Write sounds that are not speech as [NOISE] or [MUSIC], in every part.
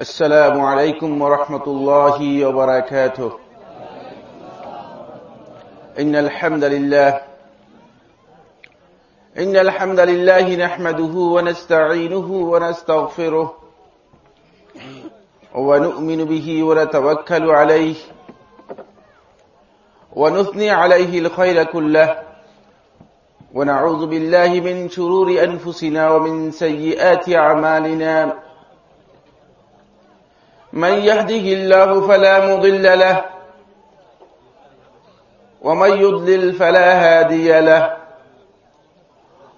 السلام عليكم ورحمة الله وبركاته. إن الحمد لله إن الحمد لله نحمده ونستعينه ونستغفره ونؤمن به ونتوكل عليه ونثني عليه الخير كله. ونعوذ بالله من شرور أنفسنا ومن سيئات أعمالنا. من يهده الله فلا مضل له ومن يضلل فلا هادي له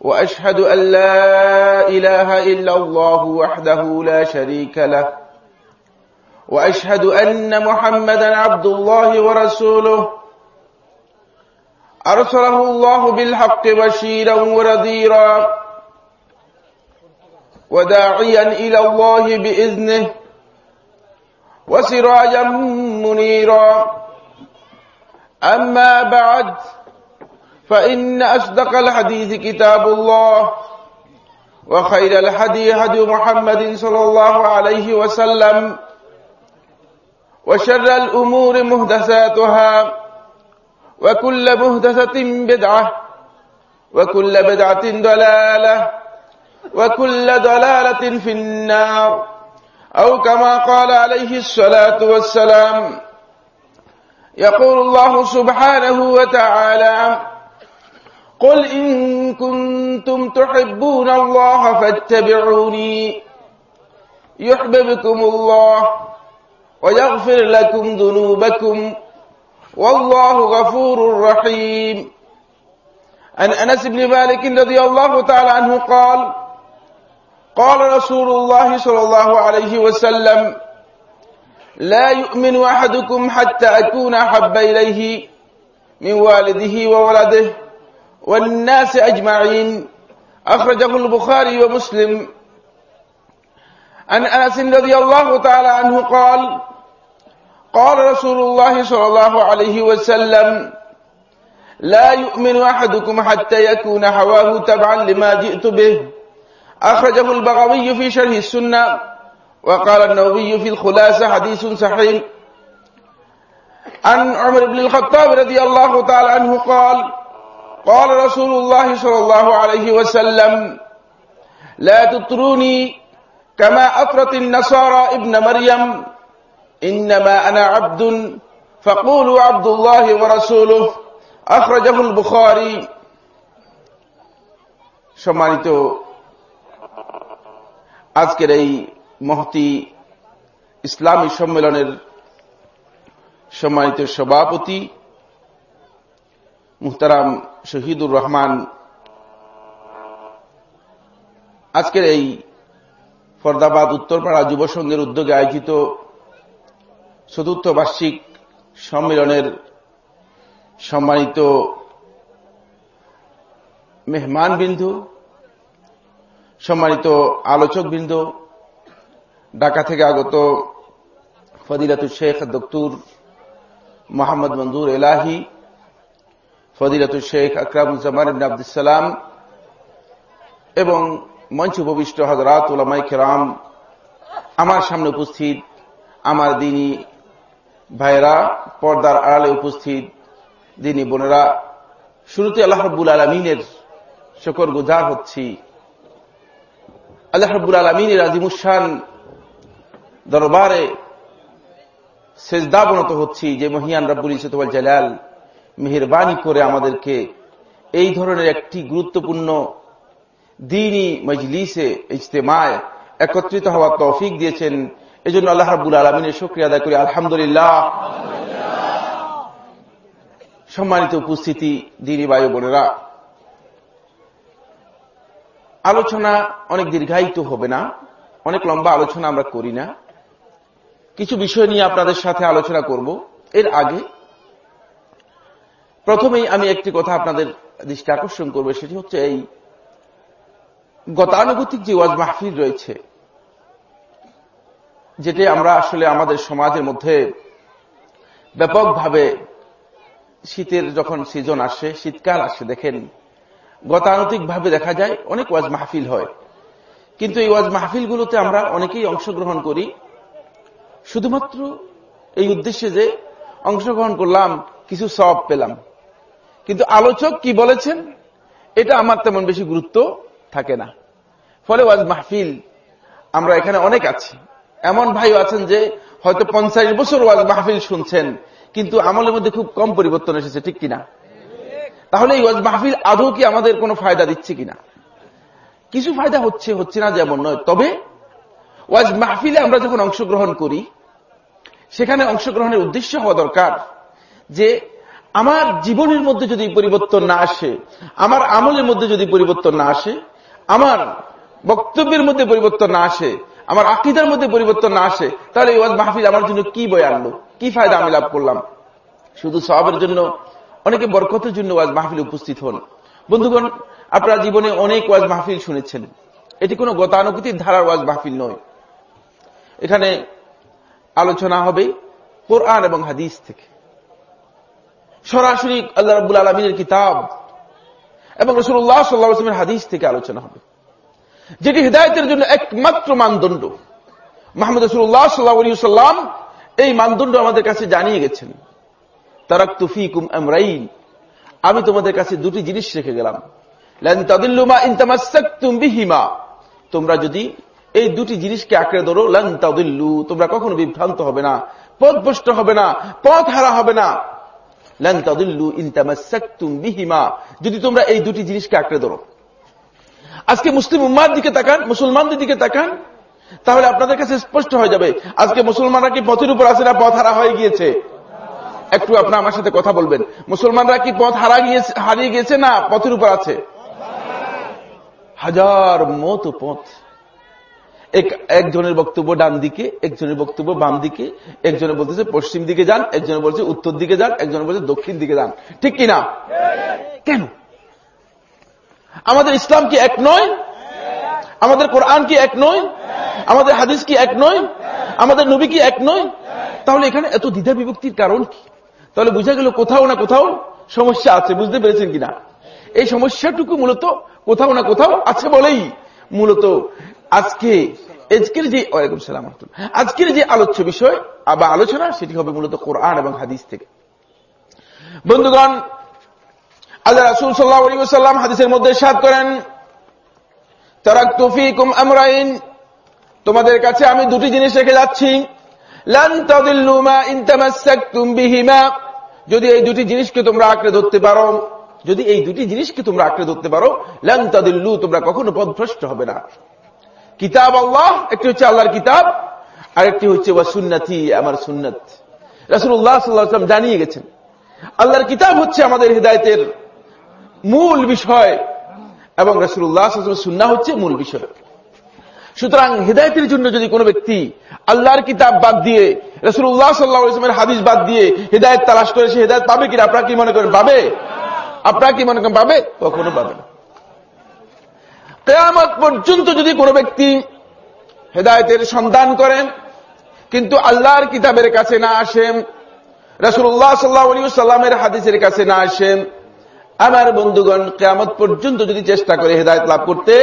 وأشهد أن لا إله إلا الله وحده لا شريك له وأشهد أن محمدا عبد الله ورسوله. أرسله الله بالحق بشيرا ونذيرا وداعيا إلى الله بإذنه. وسراجا منيرا. أما بعد فإن أصدق الحديث كتاب الله وخير الحدي هدي محمد صلى الله عليه وسلم وشر الأمور مهدساتها وكل مهدسة بدعة وكل بدعة ضلالة وكل ضلالة في النار. أو كما قال عليه الصلاة والسلام يقول الله سبحانه وتعالى قل إن كنتم تحبون الله فاتبعوني يحببكم الله ويغفر لكم ذنوبكم والله غفور رحيم. عن أنس بن مالك رضي الله تعالى عنه قال قال رسول الله صلى الله عليه وسلم لا يؤمن أحدكم حتى أكون أحب إليه من والده وولده والناس أجمعين. أخرجه البخاري ومسلم. عن أنس رضي الله تعالى عنه قال قال رسول الله صلى الله عليه وسلم لا يؤمن أحدكم حتى يكون هواه تبعا لما جئت به. أخرجه البغوي في شرح السنة وقال النووي في الخلاصة حديث صحيح عن عمر بن الخطاب رضي الله تعالى عنه قال قال رسول الله صلى الله عليه وسلم لا تطروني كما أطرت النصارى ابن مريم إنما أنا عبد فقولوا عبد الله ورسوله أخرجه البخاري সম্মানিত আজকের এই মহতি ইসলামী সম্মেলনের সম্মানিত সভাপতি মুহতারাম শহীদুর রহমান। আজকের এই ফরদাবাদ উত্তরপাড়া যুব সংঘের উদ্যোগে আয়োজিত চতুর্থ বার্ষিক সম্মেলনের সম্মানিত মেহমান বিন্দু সম্মানিত আলোচক বৃন্দ ঢাকা থেকে আগত ফদিলাতুল শেখ দক্তুর মোহাম্মদ মঞ্জুর এলাহি ফদিলাতুল শেখ আকরামুজ্জামান ইবিন আবদুসালাম এবং মঞ্চ উপবিষ্ট হজরাত উলামাই খেরাম আমার সামনে উপস্থিত আমার দিনী ভাইরা পর্দার আড়ালে উপস্থিত দিনী বোনেরা। শুরুতে আল্লাহ রব্বুল আলমিনের শকর গুজার হচ্ছি। আল্লাহ রব্বুল আলমিনের আজিমুসান দরবারে সেজদাবনত হচ্ছি যে মহিয়ান রব্বুল ইসতুল জালাল মেহরবানি করে আমাদেরকে এই ধরনের একটি গুরুত্বপূর্ণ দিনই মজলিসে, ইজতেমায় একত্রিত হওয়ার তৌফিক দিয়েছেন। এই জন্য আল্লাহ রাবুল আলমিনের শুক্রিয়া আদায় করি। আলহামদুলিল্লাহ। সম্মানিত উপস্থিতি, দিনী বায়ু বোনেরা আলোচনা অনেক দীর্ঘায়িত হবে না, অনেক লম্বা আলোচনা আমরা করি না। কিছু বিষয় নিয়ে আপনাদের সাথে আলোচনা করব। এর আগে প্রথমেই আমি একটি কথা আপনাদের দৃষ্টি আকর্ষণ করব, সেটি হচ্ছে এই গতানুগতিক যে ওয়াজ মাহফিল রয়েছে, যেটি আমরা আসলে আমাদের সমাজের মধ্যে ব্যাপকভাবে শীতের যখন সিজন আসে, শীতকাল আসে, দেখেন গতানুতিকভাবে দেখা যায়, অনেক ওয়াজ মাহফিল হয়। কিন্তু এই ওয়াজ মাহফিলগুলোতে আমরা অনেকেই অংশগ্রহণ করি। শুধুমাত্র এই উদ্দেশ্যে যে অংশগ্রহণ করলাম, কিছু সব পেলাম। কিন্তু আলোচক কি বলেছেন? এটা আমার তেমন বেশি গুরুত্ব থাকে না। ফলে ওয়াজ মাহফিল আমরা এখানে অনেক আছি। এমন ভাইও আছেন যে হয়তো পঞ্চাশ বছর ওয়াজ মাহফিল শুনছেন, কিন্তু আমলের মধ্যে খুব কম পরিবর্তন এসেছে, ঠিক কিনা? তাহলে এই ওয়াজ মাহফিল আদৌ কি আমাদের কোনো ফায়দা দিচ্ছে কিনা? কিছু ফায়দা হচ্ছে হচ্ছে না যেমন নয়। তবে ওয়াজ মাহফিলে আমরা যখন অংশগ্রহণ করি, সেখানে অংশগ্রহণের উদ্দেশ্য হওয়া দরকার যে আমার জীবনের মধ্যে যদি পরিবর্তন না আসে, আমার আমলের মধ্যে যদি পরিবর্তন না আসে, আমার বক্তব্যের মধ্যে পরিবর্তন না আসে, আমার আকিদার মধ্যে পরিবর্তন না আসে, তাহলে ওয়াজ মাহফিল আমার জন্য কি বই আনলো কি ফায়দা আমি লাভ করলাম? শুধু সবের জন্য অনেকে বরকতের জন্য ওয়াজ মাহফিল উপস্থিত হন। বন্ধুগণ, আপনারা জীবনে অনেক ওয়াজ মাহফিল শুনেছেন। এটি কোনো গতানুগতিক ধারার ওয়াজ মাহফিল নয়। এখানে আলোচনা হবে কোরআন এবং হাদিস থেকে। সরাসরি আল্লাহ রাবুল আলমিনের কিতাব এবং রসুল্লাহ সাল্লাহামের হাদিস থেকে আলোচনা হবে। যেটি হৃদায়তের জন্য একমাত্র মানদণ্ড। মাহমুদ রসুল্লাহ সাল্লাহ সাল্লাম এই মানদণ্ড আমাদের কাছে জানিয়ে গেছেন। তারাক তুফিকুম আমরাইন। আমি তোমাদের কাছে দুটি জিনিস রেখে গেলাম। বিহিমা। তোমরা যদি এই দুটি জিনিসকে আঁকড়ে ধরো, লান তাদিল্লু, তোমরা কখনো বিভ্রান্ত হবে না, পথভ্রষ্ট হবে না পথ হারা হবে না। লান তাদিল্লু ইনতামাসাক্তুম বিহিমা। যদি তোমরা এই দুটি জিনিসকে আঁকড়ে ধরো। আজকে মুসলিম উম্মার দিকে তাকান, মুসলমানদের দিকে তাকান, তাহলে আপনাদের কাছে স্পষ্ট হয়ে যাবে, আজকে মুসলমানরা কি পথের উপর আছে না পথ হারা হয়ে গিয়েছে? একটু আপনার আমার সাথে কথা বলবেন। মুসলমানরা কি পথ হারা গিয়েছে হারিয়ে গিয়েছে না পথের উপর আছে? হাজার মত পথ। একজনের বক্তব্য ডান দিকে, একজনের বক্তব্য বাম দিকে, একজনে বলতেছে পশ্চিম দিকে যান, একজনে বলছে উত্তর দিকে যান, একজনে বলছে দক্ষিণ দিকে যান। ঠিক কিনা? কেন? আমাদের ইসলাম কি এক নয়? আমাদের কোরআন কি এক নয়? আমাদের হাদিস কি এক নয়? আমাদের নবী কি এক নয়? তাহলে এখানে এত দ্বিধা বিভক্তির কারণ কি? তাহলে বুঝা গেল কোথাও না কোথাও সমস্যা আছে, বুঝতে পেরেছেন কিনা? এই সমস্যাটুকু মূলত কোথাও না কোথাও আছে বলেই মূলত আজকে, আজকের যে, ওয়ালাইকুম সালাম আজকের যে আলোচ্য বিষয় বা আলোচনা, সেটি হবে মূলত কোরআন এবং হাদিস থেকে। বন্ধুগণ, আল্লাহ রাসুল সাল্লাহ হাদিসের মধ্যে সাদ করেন তারাক তফিকুম আমরাইন তোমাদের কাছে আমি দুটি জিনিস রেখে যাচ্ছি যদি এই দুটি জিনিসকে তোমরা আঁকড়ে ধরতে পারো, যদি এই দুটি জিনিসকে তোমরা আঁকড়ে ধরতে পারো তাদিল্লু, তোমরা কখনো পদভ্রষ্ট হবে না। কিতাব আল্লাহ, একটি হচ্ছে আল্লাহর কিতাব আর একটি হচ্ছে সুন্নাতি, আমার সুন্নত। রাসুল্লাহ সাল্লাহাম জানিয়ে গেছেন, আল্লাহর কিতাব হচ্ছে আমাদের হৃদায়তের মূল বিষয় এবং রাসুল্লাহ সুন্না হচ্ছে মূল বিষয়। সুতরাং হৃদায়তের জন্য যদি কোনো ব্যক্তি আল্লাহর কিতাব বাদ দিয়ে রসুল্লাহ সাল্লাহামের হাদিস বাদ দিয়ে হৃদায়ত তালাশ করে, সে হৃদায়ত পাবে কিনা? আপনারা কি মনে করেন পাবে? আপনারা কি মনে করেন পাবে? কখনো পাবে না। কেয়ামত পর্যন্ত যদি কোনো ব্যক্তি হেদায়তের সন্ধান করেন, কিন্তু আল্লাহর কিতাবের কাছে না আসেন রসুল্লাহ সাল্লাহ সাল্লামের হাদিসের কাছে না আসেন, আমার বন্ধুগণ, কেয়ামত পর্যন্ত যদি চেষ্টা করে হেদায়ত লাভ করতে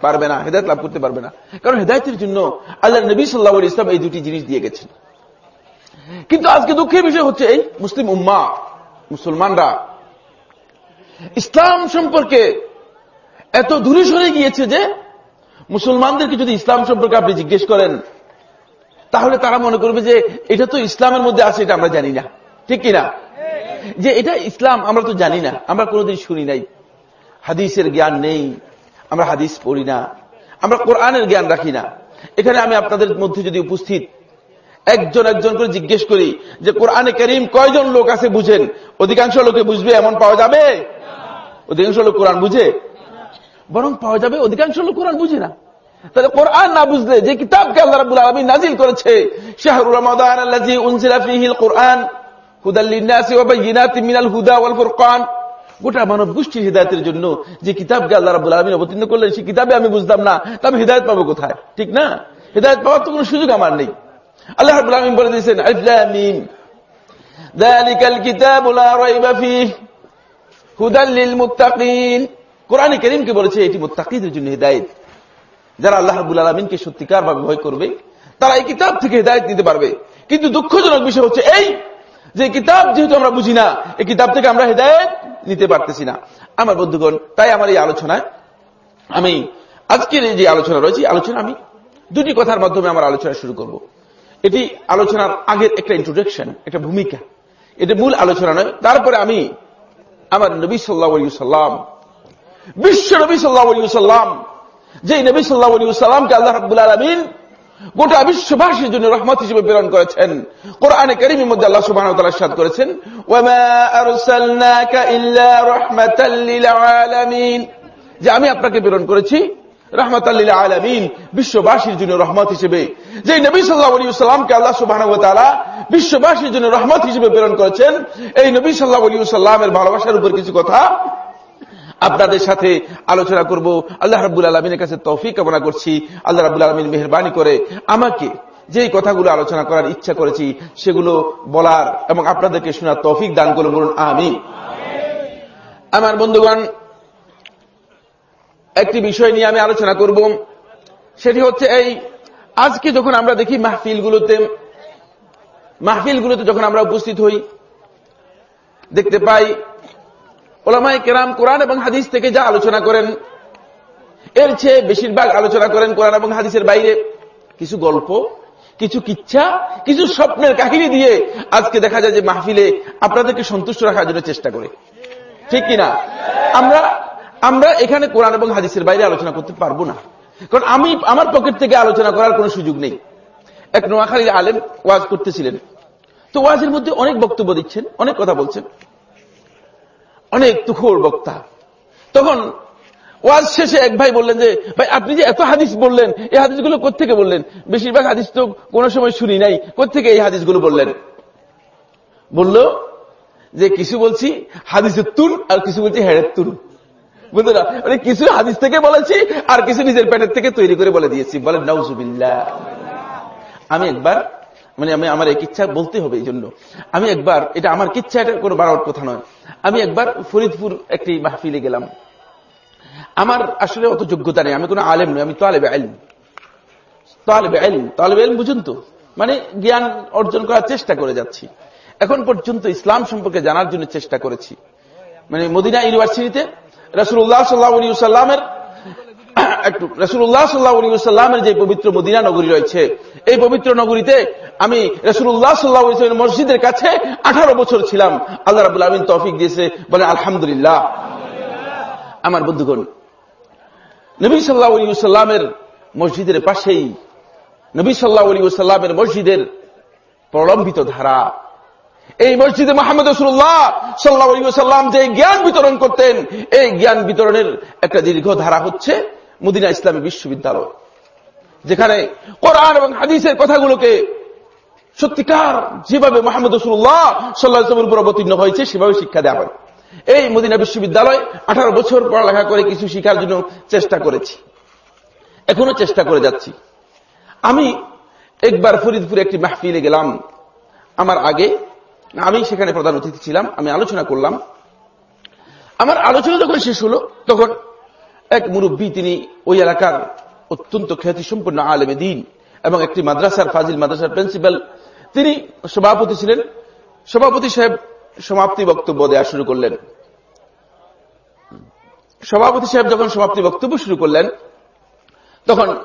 পারবে না, হেদায়ত লাভ করতে পারবে না। কারণ হেদায়তের জন্য আল্লাহ নবী সাল্লাহ ইসলাম এই দুটি জিনিস দিয়ে গেছেন। কিন্তু আজকে দুঃখের বিষয় হচ্ছে এই মুসলিম উম্মা, মুসলমানরা, ইসলাম সম্পর্কে এত দূরে সরে গিয়েছে যে মুসলমানদেরকে যদি ইসলাম সম্পর্কে আপনি জিজ্ঞেস করেন, তাহলে তারা মনে করবে যে এটা তো ইসলামের মধ্যে আছে, এটা আমরা জানি না। ঠিক কিনা? যে এটা ইসলাম, আমরা তো জানি না, আমরা কোনোদিন শুনি নাই। হাদিসের জ্ঞান নেই। আমরা হাদিস পড়ি না, আমরা কোরআনের জ্ঞান রাখি না। এখানে আমি আপনাদের মধ্যে যদি উপস্থিত একজন একজন করে জিজ্ঞেস করি যে, কোরআনে করিম কয়জন লোক আছে বুঝেন? অধিকাংশ লোকে বুঝবে, এমন পাওয়া যাবে? অধিকাংশ লোক কোরআন বুঝে? বরং পাওয়া যাবে, অধিকাংশ লোক কোরআন বুঝে না। তাহলে কোরআন না বুঝলে যে কিতাবকে আল্লাহ রাবুল আলমী নাজিল করেছে আল্লাজি উনসিলা কোরআন হুদাল্লিনাসি ওয়া বাইয়িনাতিন মিনাল হুদা ওয়াল ফুরকান। গোটা মানব গোষ্ঠী হৃদায়তের জন্য যে কিতাবকে আল্লাহ রাবুল আলমিন অবতীর্ণ করলেন, সেই কিতাবে আমি বুঝতাম না, তা আমি হৃদায়ত পাবো কোথায়? ঠিক না? হৃদায়ত পাওয়ার তো কোনো সুযোগ আমার নেই। আল্লাহ রাবুল আলমিন বলে দিয়েছেন করিমকে বলেছে, এটি জন্য হৃদায়ত। যারা আল্লাহ রাবুল আলমিনকে সত্যিকার ভাবে ভয় করবে, তারা এই কিতাব থেকে হৃদায়ত নিতে পারবে। কিন্তু দুঃখজনক বিষয় হচ্ছে এই যে কিতাব যেহেতু আমরা বুঝি না, এই কিতাব থেকে আমরা হৃদায়ত নিতে পারতেছি না। আমার বন্ধুগণ, তাই আমার এই আলোচনায় আমি আজকের এই যে আলোচনা রয়েছে আলোচনা আমি দুটি কথার মাধ্যমে আমার আলোচনা শুরু করব। এটি আলোচনার আগের একটা ইন্ট্রোডাকশন একটা ভূমিকা। এটা মূল আলোচনা নয়, তারপরে আমি আমার নবী সাল্লাহ সাল্লাম বিশ্ব নবী সাল্লাহ সাল্লাম যে নবী সাল্লাহ সাল্লামকে আল্লাহ রাবুল আলমিন গোটা বিশ্ববাসীর জন্য রহমত হিসেবে প্রেরণ করেছেন, কোরআনে করিমের মধ্যে আল্লাহ সুবাহ সাদ করেছেন যে আমি আপনাকে প্রেরণ করেছি রহমত আল্লিল্লা আলমিন বিশ্ববাসীর জন্য রহমত হিসেবে। যে নবী সাল্লাহামকে আল্লাহ সুবাহ বিশ্ববাসীর জন্য রহমত হিসেবে প্রেরণ করেছেন, এই নবী সাল্লাহ সাল্লামের ভালোবাসার উপর কিছু কথা আপনাদের সাথে আলোচনা করব। আল্লাহ রাবুল আলমিনের কাছে তৌফিক কামনা করছি। আল্লাহ রাবুল আলমিন মেহরবানি করে আমাকে যে কথাগুলো আলোচনা করার ইচ্ছা করেছি, সেগুলো বলার এবং আপনাদেরকে শোনার তৌফিক দান করে বলুন আমি আমার বন্ধুগণ, একটি বিষয় নিয়ে আমি আলোচনা করব। সেটি হচ্ছে এই, আজকে যখন আমরা দেখি মাহফিলগুলোতে মাহফিলগুলোতে যখন আমরা উপস্থিত হই, দেখতে পাই ওলামাই কেরাম কোরআন এবং হাদিস থেকে যা আলোচনা করেন, এর চেয়ে বেশিরভাগ আলোচনা করেন কোরআন এবং হাদিসের বাইরে। কিছু গল্প, কিছু কিচ্ছা, কিছু স্বপ্নের কাহিনী দিয়ে আজকে দেখা যায় যে মাহফিলে আপনাদেরকে সন্তুষ্ট রাখার জন্য চেষ্টা করে। ঠিক কিনা আমরা আমরা এখানে কোরআন এবং হাদিসের বাইরে আলোচনা করতে পারব না। কারণ আমি, আমার পকেট থেকে আলোচনা করার কোনো সুযোগ নেই। এক নোয়াখালীর আলেম ওয়াজ করতেছিলেন। তো ওয়াজের মধ্যে অনেক বক্তব্য দিচ্ছেন, অনেক কথা বলছেন। অনেক তুখোর বক্তা। তখন ওয়াজ শেষে এক ভাই বললেন যে, ভাই, আপনি যে এত হাদিস বললেন, এই হাদিসগুলো কোথেকে বললেন? বেশিরভাগ হাদিস তো কোনো সময় শুনি নাই। কোথেকে এই হাদিসগুলো বললেন? বলল যে, কিছু বলছি হাদিসের তুল আর কিছু বলছি হেড়ের তুল বুঝতে না? মানে কিছু হাদিস থেকে বলেছি আর কিছু নিজের পেটের থেকে তৈরি করে বলে দিয়েছি। বলেন নাউজুবিল্লা আমি একবার মানে আমি আমার এক ইচ্ছা বলতে হবে এই জন্য আমি একবার, এটা আমার কিচ্ছা, এটা কোনো বাড়ার কথা নয়। আমি একবার ফরিদপুর একটি মাহফিলে গেলাম। আমার আসলে অত যোগ্যতা নেই, আমি কোনো আলেম নই, আমি তালেবে আইল তালেবে আইল তালেবে আইল বুঝুন তো। মানে জ্ঞান অর্জন করার চেষ্টা করে যাচ্ছি। এখন পর্যন্ত ইসলাম সম্পর্কে জানার জন্য চেষ্টা করেছি। মানে মদিনা ইউনিভার্সিটিতে রসুল্লাহ সাল্লাহ সাল্লামের [COUGHS] একটু রসুল্লাহ সাল্লাহ সাল্লামের যে পবিত্র মদিনা নগরী রয়েছে, এই পবিত্র নগরীতে আমি রসুল্লাহ সাল্লাহ মসজিদের কাছে আঠারো বছর ছিলাম। আল্লাহ রাবুল আমিন তৌফিক দিয়েছে বলে আলহামদুলিল্লাহ। আমার বন্ধুগণ, নবী সাল্লাহ সাল্লামের মসজিদের পাশেই, নবী সাল্লাহ সাল্লামের মসজিদের প্রলম্বিত ধারা। এই মসজিদে মোহাম্মদ রসুল্লাহ সাল্লাহ সাল্লাম যে জ্ঞান বিতরণ করতেন, এই জ্ঞান বিতরণের একটা দীর্ঘ ধারা হচ্ছে মদিনা ইসলামী বিশ্ববিদ্যালয়, যেখানে কোরআন এবং হাদিসের কথাগুলোকে সত্যিকার যেভাবে মোহাম্মদ রসুল্লাহ সাল্লাহামের উপর অবতীর্ণ হয়েছে, সেভাবে শিক্ষা দেওয়া হয়। এই মদিনা বিশ্ববিদ্যালয় আঠারো বছর পড়ালেখা করে কিছু শিখার জন্য চেষ্টা করেছি। এখনও চেষ্টা করে যাচ্ছি। আমি একবার ফরিদপুরে একটি মাহফিলে গেলাম। আমার আগে আমি সেখানে প্রধান অতিথি ছিলাম, আমি আলোচনা করলাম। আমার আলোচনা যখন শেষ হলো, তখন এক মুরব্বী তিনি ওই এলাকার অত্যন্ত খ্যাতি সম্পন্ন আলেমে দিন এবং একটি মাদ্রাসার ফাজিল মাদ্রাসার প্রিন্সিপাল। তিনি সভাপতি ছিলেন। সভাপতি সাহেব সমাপ্তি বক্তব্য দেওয়া শুরু করলেন। সভাপতি সাহেব যখন সমাপ্তি বক্তব্য শুরু করলেন, তখন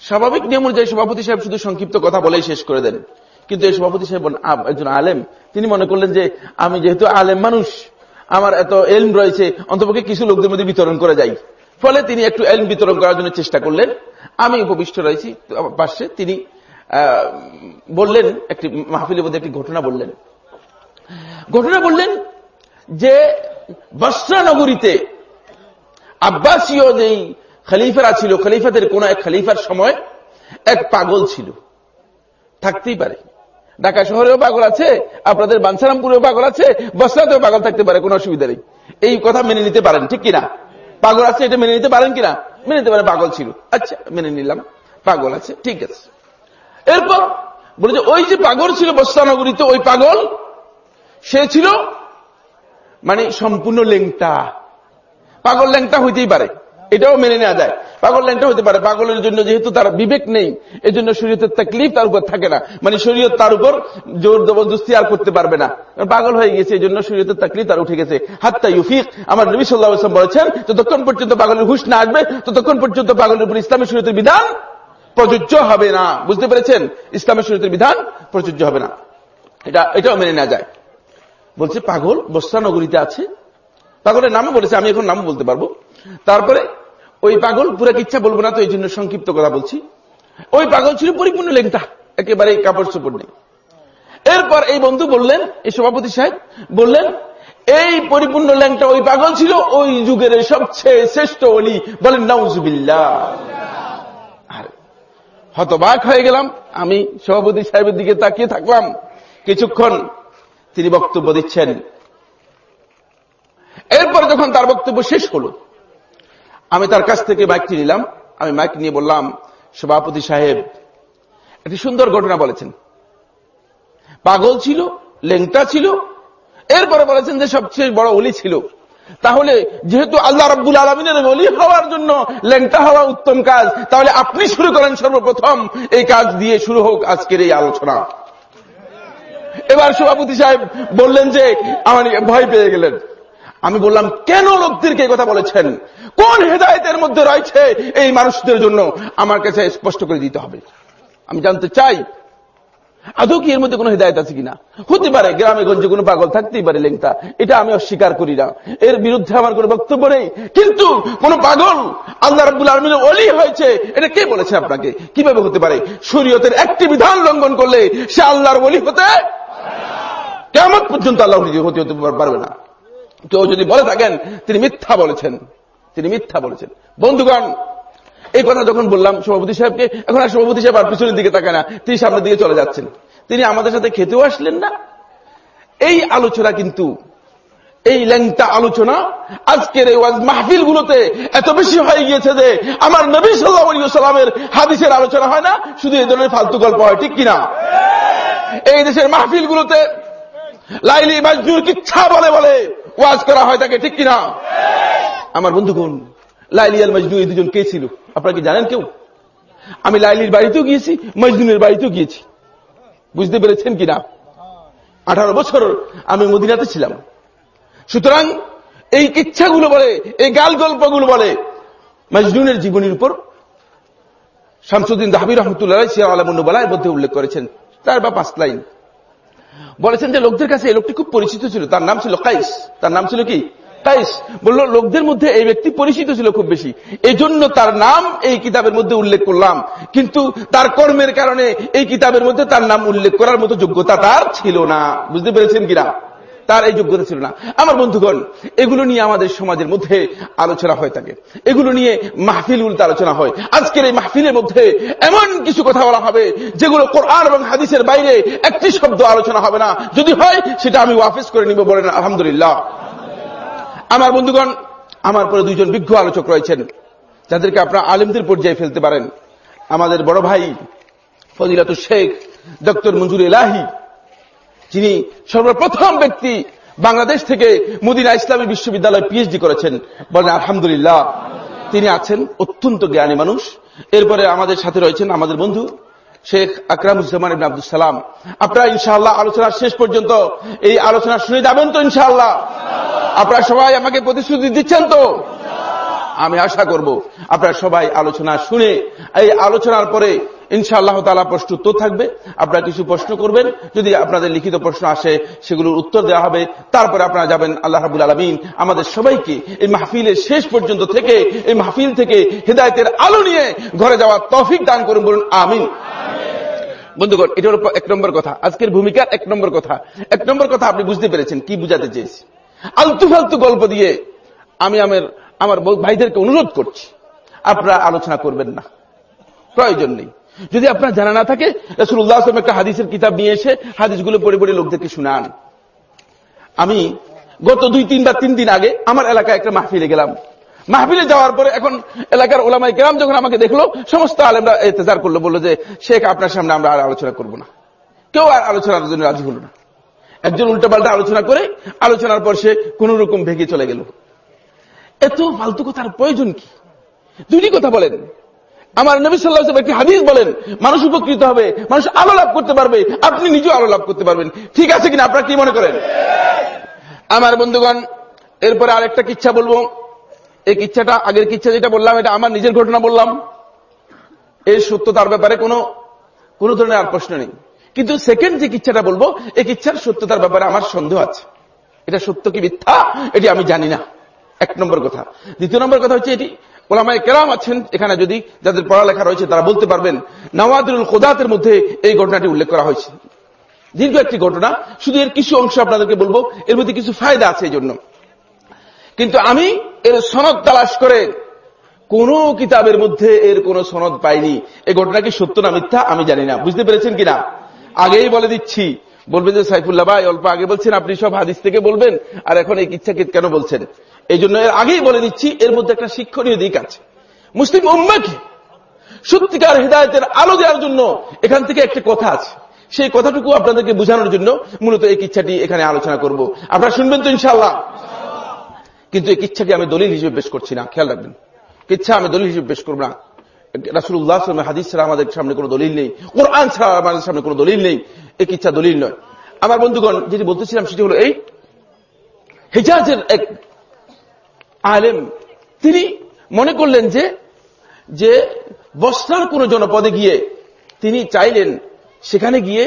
স্বাভাবিক নিয়ম অনুযায়ী সভাপতি সাহেব শুধু সংক্ষিপ্ত কথা বলেই শেষ করে দেন। কিন্তু এই সভাপতি সাহেব একজন আলেম। তিনি মনে করলেন যে, আমি যেহেতু আলেম মানুষ আমার এত এলম রয়েছে, অন্তপক্ষে কিছু লোকদের মধ্যে বিতরণ করে যাই ফলে তিনি একটু এলম বিতরণ করার জন্য চেষ্টা করলেন। আমি উপবিষ্ট রয়েছি পাশে তিনি বললেন একটি মাহফিলের মধ্যে একটি ঘটনা বললেন। ঘটনা বললেন যে বসরা নগরীতে আব্বাসীয় যেই খলিফারা ছিল, খলিফাদের কোন এক খলিফার সময় এক পাগল ছিল। থাকতেই পারে। ঢাকা শহরেও পাগল আছে, আপনাদের বাঞ্ছারামপুরেও পাগল আছে, বসরাতেও পাগল থাকতে পারে, কোনো অসুবিধা নেই। এই কথা মেনে নিতে পারেন, ঠিক কিনা? পাগল আছে, এটা মেনে নিতে পারেন কিনা? মেনে নিতে পারেন পাগল ছিল। আচ্ছা মেনে নিলাম, পাগল আছে, ঠিক আছে। এরপর বলে যে, ওই যে পাগল ছিল বস্তানগরীতে ওই পাগল, সে ছিল মানে সম্পূর্ণ লেংটা। পাগল ল্যাংটা হইতেই পারে, এটাও মেনে নেওয়া যায়। পাগল ল্যাংটা হতে পারে, পাগলের জন্য যেহেতু তার বিবেক নেই, এজন্য শরীয়তের তাকলিফ তার উপর থাকে না। মানে শরীয়ত তার উপর জোর জবরদস্তি আর করতে পারবে না। পাগল হয়ে গেছে এই জন্য শরীয়তের তাকলিফ তার উঠে গেছে। হাত্তা ইউফিক, আমার নবী সাল্লাহ বলেছেন, যতক্ষণ পর্যন্ত পাগলের হুশ না আসবে, ততক্ষণ পর্যন্ত পাগলের উপর ইসলামের শরীয়তের বিধান প্রযোজ্য হবে না। বুঝতে পেরেছেন? ইসলামের শরীয়তের বিধান প্রযোজ্য হবে না। এটা, এটাও মেনে নেওয়া যায়। বলছে, পাগল বস্তা নগরীতে আছে। পাগলের নামও বলেছে, আমি এখন নাম বলতে পারব। তারপরে ওই পাগল পুরো ইচ্ছা বলব না তো, এই জন্য সংক্ষিপ্ত কথা বলছি। ওই পাগল ছিল পরিপূর্ণ লেংটা, একেবারে কাপড় চোপড় নেই এরপর এই বন্ধু বললেন, এই সভাপতি সাহেব বললেন, এই পরিপূর্ণ ল্যাংটা ওই পাগল ছিল, ওই যুগের সবচেয়ে শ্রেষ্ঠ অলি বলেন নাউজুবিল্লা হতবাক হয়ে গেলাম, আমি সভাপতি সাহেবের দিকে তাকিয়ে থাকলাম। কিছুক্ষণ তিনি বক্তব্য দিচ্ছেন। এরপর যখন তার বক্তব্য শেষ হলো আমি তার কাছ থেকে মাইকটি নিলাম। আমি মাইক নিয়ে বললাম, সভাপতি সাহেব, একটি সুন্দর ঘটনা বলেছেন। পাগল ছিল, লেংটা ছিল, এরপরে বলেছেন যে সবচেয়ে বড় অলি ছিল। তাহলে যেহেতু আল্লাহ রব্বুল আলমিনের অলি হওয়ার জন্য লেংটা হওয়া উত্তম কাজ, তাহলে আপনি শুরু করেন সর্বপ্রথম এই কাজ দিয়ে শুরু হোক আজকের এই আলোচনা। এবার সভাপতি সাহেব বললেন যে, আমার ভয় পেয়ে গেলেন। আমি বললাম, কেন লোকদেরকে কথা বলেছেন? কোন হেদায়তের মধ্যে রয়েছে এই মানুষদের জন্য? আমার কাছে স্পষ্ট করে দিতে হবে। আমি জানতে চাই, আদৌ কি এর মধ্যে কোন হৃদায়ত আছে কিনা? হতে পারে গ্রামে, গঞ্জে কোনো পাগল থাকতেই পারে লেংটা। এটা আমি অস্বীকার করি না। এর বিরুদ্ধে আমার কোনো বক্তব্য নেই। কিন্তু কোন পাগল আল্লাহ রব্বুল আলমিনের অলি হয়েছে, এটা কে বলেছে আপনাকে? কীভাবে হতে পারে? শরীয়তের একটি বিধান লঙ্ঘন করলে সে আল্লাহর অলি হতে কেমন পর্যন্ত আল্লাহ হতে হতে পারবে না। কেউ যদি বলে থাকেন, তিনি মিথ্যা বলেছেন। তিনি মিথ্যা বলেছেন। বন্ধুগণ, এই কথা যখন বললাম, সভাপতি সাহেবকে, এখন আর সভাপতি সাহেব আর পিছনের দিকে তাকায় না। তিনি সামনের দিকে চলে যাচ্ছেন। তিনি আমাদের সাথে খেতেও আসলেন না। এই আলোচনা কিন্তু, এই ল্যাংটা আলোচনা আজকের এই মাহফিল গুলোতে এত বেশি হয়ে গিয়েছে যে আমার নবী সাল্লাহামের হাদিসের আলোচনা হয় না, শুধু এই ধরনের ফালতু গল্প হয়, ঠিক কিনা? এই দেশের মাহফিল গুলোতে লাইলি মাজনুর কিচ্ছা বলে বলে ওয়াজ করা হয় তাকে, ঠিক কিনা? আমার বন্ধুগণ, লাইলি আল মজনু এই দুজন কে ছিল? আপনারা কি জানেন কেউ? আমি লাইলির বাড়িতেও গিয়েছি, মজনুনের বাড়িতেও গিয়েছি। বুঝতে পেরেছেন কিনা? আঠারো বছর আমি মদিনাতে ছিলাম। সুতরাং এই ইচ্ছাগুলো বলে, এই গাল গল্পগুলো বলে, মজনুনের জীবনীর উপর শামসুদ্দিন দাহাবির রহমতুল্লাহ সিয়া আলমুল্লাহ মধ্যে উল্লেখ করেছেন। চার বা পাঁচ লাইন। বলেছেন যে লোকদের কাছে এই লোকটি খুব পরিচিত ছিল। তার নাম ছিল কাইস। তার নাম ছিল কি? কাইস। বলল, লোকদের মধ্যে এই ব্যক্তি পরিচিত ছিল খুব বেশি। এই জন্য তার নাম এই কিতাবের মধ্যে উল্লেখ করলাম। কিন্তু তার কর্মের কারণে এই কিতাবের মধ্যে তার নাম উল্লেখ করার মতো যোগ্যতা তার ছিল না। বুঝতে পেরেছেন কিনা? তার এই যোগ্যতা ছিল না। আমার বন্ধুগণ, এগুলো নিয়ে আমাদের সমাজের মধ্যে আলোচনা হয়ে থাকে। এগুলো নিয়ে মাহফিল উল্টা আলোচনা হয়। আজকের এই মাহফিলের মধ্যে এমন কিছু কথা বলা হবে, যেগুলো কোরআন এবং হাদিসের বাইরে একটি শব্দ আলোচনা হবে না। যদি হয়, সেটা আমি ওয়াফিস করে নিব বলেন, আলহামদুলিল্লাহ। আমার বন্ধুগণ, আমার পরে দুইজন বিজ্ঞ আলোচক রয়েছেন। যাদেরকে আপনারা আলিমদের পর্যায়ে ফেলতে পারেন। আমাদের বড় ভাই ফজিলাত শেখ, ডক্টর মঞ্জুর এলাহি যিনি সর্বপ্রথম ব্যক্তি বাংলাদেশ থেকে মুদিনা ইসলামী বিশ্ববিদ্যালয় পিএইচডি করেছেন। বলেন, আলহামদুলিল্লাহ। তিনি আছেন অত্যন্ত জ্ঞানী মানুষ। এরপরে আমাদের সাথে রয়েছেন আমাদের বন্ধু শেখ আকরামুজ্জামান ইবন আব্দুল সালাম। আপনারা ইনশাআল্লাহ আলোচনার শেষ পর্যন্ত এই আলোচনা শুনে যাবেন তো ইনশাআল্লাহ। আপনারা সবাই আমাকে প্রতিশ্রুতি দিচ্ছেন তো? আমি আশা করব। আপনারা সবাই আলোচনা শুনে, এই আলোচনার পরে ইনশাআল্লাহ তালা প্রশ্ন উত্তর থাকবে। আপনারা কিছু প্রশ্ন করবেন। যদি আপনাদের লিখিত প্রশ্ন আসে, সেগুলোর উত্তর দেওয়া হবে। তারপরে আপনারা যাবেন আল্লাহ রাবুল আলমিন আমাদের সবাইকে এই মাহফিলের শেষ পর্যন্ত থেকে, এই মাহফিল থেকে হেদায়তের আলো নিয়ে ঘরে যাওয়ার তফিক দান করুন বলুন, আমিন। বন্ধুগণ, এটা হলো এক নম্বর কথা। আজকের ভূমিকার এক নম্বর কথা। এক নম্বর কথা আপনি বুঝতে পেরেছেন, কি বুঝাতে চেয়েছি? আলতু ফালতু গল্প দিয়ে আমি আমার আমার ভাইদেরকে অনুরোধ করছি, আপনারা আলোচনা করবেন না। প্রয়োজন নেই। যদি আপনার জানা না থাকে রসুল্লাহ আসলাম একটা হাদিসের কিতাব নিয়ে এসে হাদিসগুলো পড়ে পড়ে লোকদেরকে শুনান। আমি গত দুই, তিন বা তিন দিন আগে আমার এলাকায় একটা মাহফিলে গেলাম। মাহফিলে যাওয়ার পরে এখন এলাকার ওলামাই কেরাম যখন আমাকে দেখল, সমস্ত আলেমরা এতেজার করল, বলল যে, শেখ, আপনার সামনে আমরা আর আলোচনা করব না। কেউ আর আলোচনার জন্য রাজি হলো না। একজন উল্টাপাল্টা আলোচনা করে, আলোচনার পর সে কোন রকম ভেঙে চলে গেল। এত ফালতু কথার প্রয়োজন কি? দুটি কথা বলেন। আমার নবী সাল্লাহ একটি হাদিস বলেন, মানুষ উপকৃত হবে, মানুষ আলো লাভ করতে পারবে, আপনি নিজেও আলো লাভ করতে পারবেন। ঠিক আছে কিনা, আপনারা কি মনে করেন? আমার বন্ধুগণ, এরপরে আরেকটা কিচ্ছা বলব। এই কিচ্ছাটা, আগের কিচ্ছা যেটা বললাম, এটা আমার নিজের ঘটনা বললাম। এর সত্যতার ব্যাপারে কোনো কোনো ধরনের আর প্রশ্ন নেই। কিন্তু সেকেন্ড যে কিচ্ছাটা বলব, এই কিচ্ছার সত্যতার ব্যাপারে আমার সন্দেহ আছে। এটা সত্য কি মিথ্যা, এটি আমি জানি না। এক নম্বর কথা। দ্বিতীয় নম্বর কথা হচ্ছে এটি ওলামায় কেরাম আছেন এখানে যদি, যাদের পড়ালেখা রয়েছে তারা বলতে পারবেন নওয়াদুল কোদাতের মধ্যে এই ঘটনাটি উল্লেখ করা হয়েছে। দীর্ঘ একটি ঘটনা, শুধু এর কিছু অংশ আপনাদেরকে বলব, এর মধ্যে কিছু ফায়দা আছে এই জন্য কিন্তু আমি এর সনদ তালাশ করে কোন কিতাবের মধ্যে এর কোন সনদ পাইনি। এই ঘটনা কি সত্য না মিথ্যা আমি জানি না। বুঝতে পেরেছেন কিনা? আগেই বলে দিচ্ছি। বলবেন যে সাইফুল্লাহ ভাই, অল্প আগে বলছেন, আপনি সব হাদিস থেকে বলবেন, আর এখন এই ইচ্ছাকে কেন বলছেন? এই জন্য এর আগেই বলে দিচ্ছি, এর মধ্যে একটা শিক্ষণীয় দিক আছে। মুসলিম উম্মাকে সত্যিকার হৃদায়তের আলো দেওয়ার জন্য এখান থেকে একটা কথা আছে। সেই কথাটুকু আপনাদেরকে বোঝানোর জন্য মূলত এই ইচ্ছাটি এখানে আলোচনা করব। আপনারা শুনবেন তো ইনশাল্লাহ কিন্তু এই ইচ্ছাকে আমি দলিল হিসেবে পেশ করছি না, খেয়াল রাখবেন। ইচ্ছা আমি দলিল হিসেবে পেশ করব না। রাসুল্লাহ হাদিস ছাড়া আমাদের সামনে কোনো দলিল নেই। কোরআন ছাড়া আমাদের সামনে কোনো দলিল নেই। এক ইচ্ছা দলিল নয়। আমার বন্ধুগণ, যেটি বলতেছিলাম সেটি হলো এই। হেজাজের এক আলেম। তিনি মনে করলেন যে যে বস্তার কোন জনপদে গিয়ে তিনি চাইলেন সেখানে গিয়ে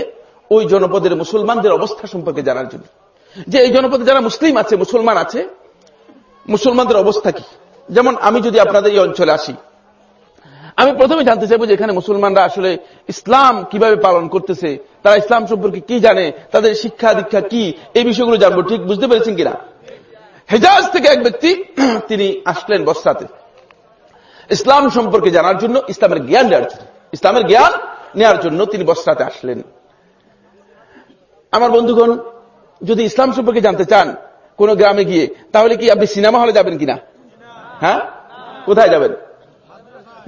ওই জনপদের মুসলমানদের অবস্থা সম্পর্কে জানার জন্য। যে এই জনপদে যারা মুসলিম আছে, মুসলমান আছে, মুসলমানদের অবস্থা কি? যেমন আমি যদি আপনাদের এই অঞ্চলে আসি, আমি প্রথমে জানতে চাইব যে এখানে মুসলমানরা আসলে ইসলাম কীভাবে পালন করতেছে, তারা ইসলাম সম্পর্কে কি জানে, তাদের শিক্ষা দীক্ষা কি, এই বিষয়গুলো জানব। ঠিক বুঝতে পেরেছেন কিনা? হেজাজ থেকে এক ব্যক্তি তিনি আসলেন বস্তাতে ইসলাম সম্পর্কে জানার জন্য ইসলামের জ্ঞান নেওয়ার জন্য। ইসলামের জ্ঞান নেওয়ার জন্য তিনি বস্তাতে আসলেন। আমার বন্ধুগণ, যদি ইসলাম সম্পর্কে জানতে চান কোন গ্রামে গিয়ে, তাহলে কি আপনি সিনেমা হলে যাবেন কিনা? হ্যাঁ? কোথায় যাবেন?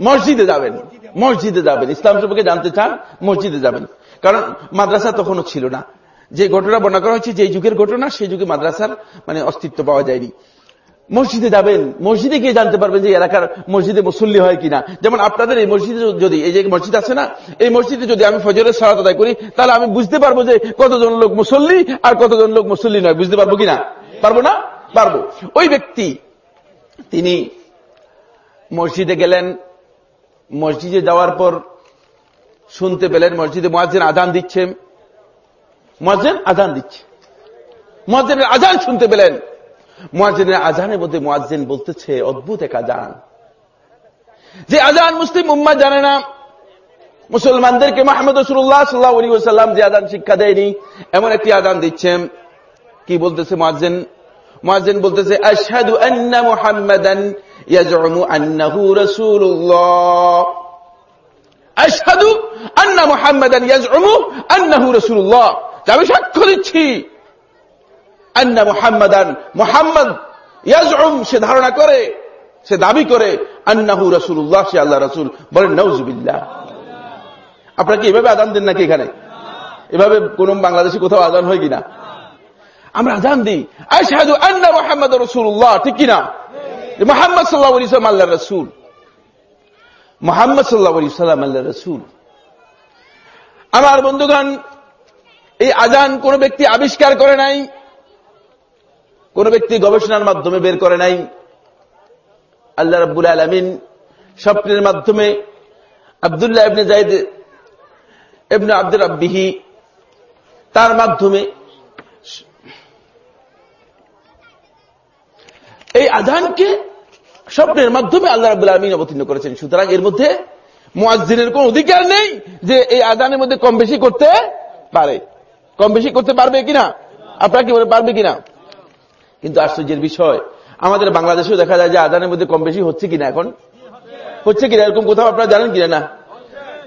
মসজিদে যাবেন। মসজিদে যাবেন। ইসলাম সম্পর্কে জানতে চান, মসজিদে যাবেন। কারণ মাদ্রাসা তখনও ছিল না। যে ঘটনা বর্ণনা করা হয়েছে, যে যুগের ঘটনা, সেই যুগে মাদ্রাসার মানে অস্তিত্ব পাওয়া যায়নি। মসজিদে যাবেন, মসজিদে গিয়ে জানতে পারবেন যে এলাকার মসজিদে মুসল্লি হয় কিনা। যেমন আপনাদের এই মসজিদে যদি, এই যে মসজিদ আছে না, এই মসজিদে যদি আমি ফজরের সালাত আদায় করি, তাহলে আমি বুঝতে পারব যে কতজন লোক মুসল্লি আর কতজন লোক মুসল্লি নয়। বুঝতে পারব কিনা? পারব না? পারব। ওই ব্যক্তি, তিনি মসজিদে গেলেন, মসজিদে যাওয়ার পর শুনতে পেলেন, মসজিদে মহাজেন আদান দিচ্ছে মহাজেন আদান দিচ্ছে। মহাজেনের আজান শুনতে পেলেন। মহাজেনের আজানের মধ্যে মহাজেন বলতেছে, অদ্ভুত এক আজান যে আজান মুসলিম উম্মা জানে না। মুসলমানদেরকে মাহমুদ রসুল্লাহ সাল্লাহ আলী সাল্লাম যে আদান শিক্ষা দেয়নি, এমন একটি আদান দিচ্ছেন। কি বলতেছে মহাজেন মহাজেন বলতেছে, আশহাদু আন্না মুহাম্মাদান ইয়াজউমু আন্নাহু রাসূলুল্লাহ। আশহাদু আন্না মুহাম্মাদান ইয়াজউমু আন্নাহু রাসূলুল্লাহ। আমি সাক্ষ্য দিচ্ছি। সে ধারণা করে, সে দাবি করে, আন্নাহু রাসূলুল্লাহ, সে আল্লাহ রাসূল বলেন, নাউজুবিল্লাহ। আপনারা কি এভাবে আদান দেন নাকি এখানে? এভাবে কোন বাংলাদেশে কোথাও আদান হয় কিনা? আমরা আজান দিই। আশহাদু আন্না মুহাম্মদ রাসূলুল্লাহ, ঠিক কিনা? মোহাম্মদ সাল্লাহ আলী সাল্লাম আল্লাহ রসুল। মোহাম্মদ সাল্লাহ আলী সাল্লাম আল্লাহ রসুল। আমার বন্ধুগণ এই আজান কোন ব্যক্তি আবিষ্কার করে নাই, কোন ব্যক্তি গবেষণার মাধ্যমে বের করে নাই। আল্লাহ রব্বুল আলমিন স্বপ্নের মাধ্যমে আবদুল্লাহ ইবনে জাইদ এবনে আব্দুল আব্বিহি তার মাধ্যমে এই আধানকে স্বপ্নের মাধ্যমে আল্লাহ রাবুল আলমিন অবতীর্ণ করেছেন। সুতরাং এর মধ্যে মুয়াজ্জিনের কোন অধিকার নেই যে এই আদানের মধ্যে কম বেশি করতে পারে। কম বেশি করতে পারবে কিনা? আপনারা কি পারবে কিনা? কিন্তু আশ্চর্যের বিষয়, আমাদের বাংলাদেশেও দেখা যায় যে আদানের মধ্যে কম বেশি হচ্ছে কিনা এখন? হচ্ছে কিনা? এরকম কোথাও আপনারা জানেন কিনা না?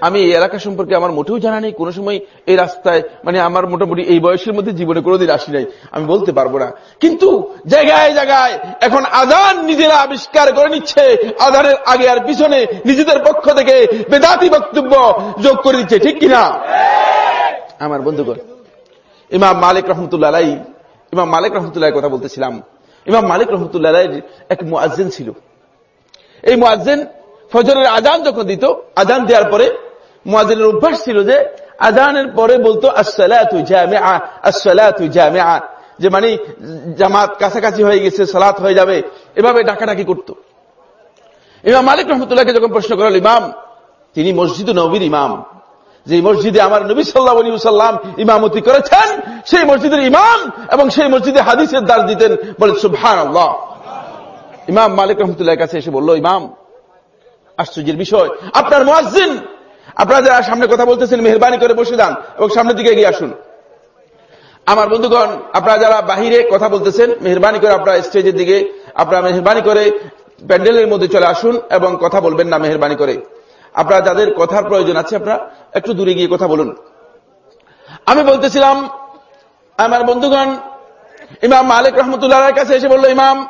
আমি এই এলাকা সম্পর্কে আমার মোটেও জানা নেই। কোনো সময় এই রাস্তায় মানে আমার মোটামুটি এই বয়সের মধ্যে জীবনে কোনোদিন আসি নাই। আমি বলতে পারব না। কিন্তু জায়গায় জায়গায় এখন আদান নিজেরা আবিষ্কার করে নিচ্ছে। আদানের আগে আর পিছনে নিজেদের পক্ষ থেকে বেদাতি বক্তব্য যোগ করে দিচ্ছে। ঠিক কিনা? আমার বন্ধুগণ ইমাম মালিক রহমতুল্লাহ ইমাম মালিক রহমতুল্লাহ কথা বলতেছিলাম। ইমাম মালিক রহমতুল্লাহ এক মুআজ্জেন ছিল। এই মুআজ্জেন ফজরের আজান যখন দিত আজান দেওয়ার পরে মুআজ্জিনের অভ্যাস ছিল যে আজানের পরে বলতো যে মানে জামাত কাছাকাছি হয়ে গেছে, সালাত হয়ে যাবে, এভাবে ডাকাডাকি করত। ইমাম মালিক রহমতুল্লাহকে যখন প্রশ্ন করল, ইমাম, তিনি মসজিদ নবীর ইমাম। যে মসজিদে আমার নবী সাল্লাহ আলী সাল্লাম ইমামতি করেছেন, সেই মসজিদের ইমাম এবং সেই মসজিদে হাদিসের দ্বার দিতেন বলে সুভান আল্লাহ ইমাম মালিক রহমতুল্লাহ কাছে এসে বলল, ইমাম, আশ্চর্যের বিষয়। আপনার মোয়াজিন আপনারা যারা সামনে কথা বলতেছেন, মেহরবানি করে বসে যান এবং সামনের দিকে এগিয়ে আসুন। আমার বন্ধুগণ, আপনারা যারা বাহিরে কথা বলতেছেন, মেহরবানি করে আপনারা স্টেজের দিকে, আপনারা মেহরবানি করে প্যান্ডেলের মধ্যে চলে আসুন এবং কথা বলবেন না মেহরবানি করে। আপনারা যাদের কথার প্রয়োজন আছে আপনারা একটু দূরে গিয়ে কথা বলুন। আমি বলতেছিলাম, আমার বন্ধুগণ, ইমাম মালিক রহমতুল্লাহ কাছে এসে বলল, ইমাম,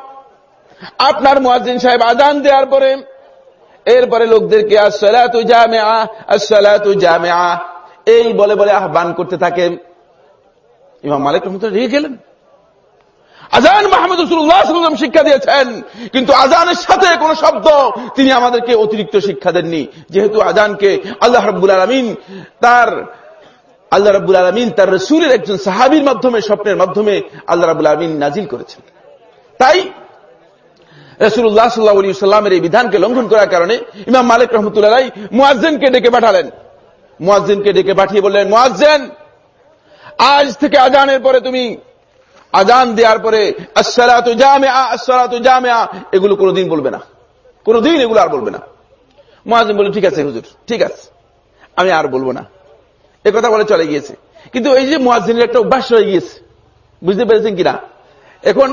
আপনার মুয়াজ্জিন সাহেব আজান দেওয়ার পরে, এরপরে লোকদেরকে, আসসালাতু জামিআ আসসালাতু জামিআ। এই বলে বলে আহ্বান করতে থাকে। ইমাম মালিক রহমতুল্লাহ গেলেন। আজান মাহমুদ রসুল্লাহ শিক্ষা দিয়েছেন। কিন্তু আজানের সাথে কোন শব্দ তিনি আমাদেরকে অতিরিক্ত শিক্ষা দেননি। যেহেতু আজানকে আল্লাহ রব্বুল আলমিন তার, আল্লাহ রব্বুল আলমিন তার রসুলের একজন সাহাবির মাধ্যমে, স্বপ্নের মাধ্যমে আল্লাহ রাবুল আলমিন নাজিল করেছেন। তাই রসুল্লাহ সাল্লাহ আলী সাল্লামের এই বিধানকে লঙ্ঘন করার কারণে ইমাম মালিক রহমতুল্লাহ মুয়াজ্জেনকে ডেকে পাঠালেন। মুয়াজ্জেনকে ডেকে পাঠিয়ে বললেন, মুয়াজ্জেন, আজ থেকে আজানের পরে তুমি আজান দেওয়ার পরে, আসসালাতু জামিআ আসসালাতু জামিআ, এগুলো কোনোদিন বলবে না। কোনোদিন এগুলো আর বলবে না। মুয়াজ্জিন বলে ঠিক আছে হুজুর, ঠিক আছে। আমি আর বলব না। এ কথা বলে চলে গিয়েছে। কিন্তু এই যে মুয়াজ্জিনের একটা অভ্যাস হয়ে গিয়েছে, বুঝতে পেরেছেন কিনা? এখন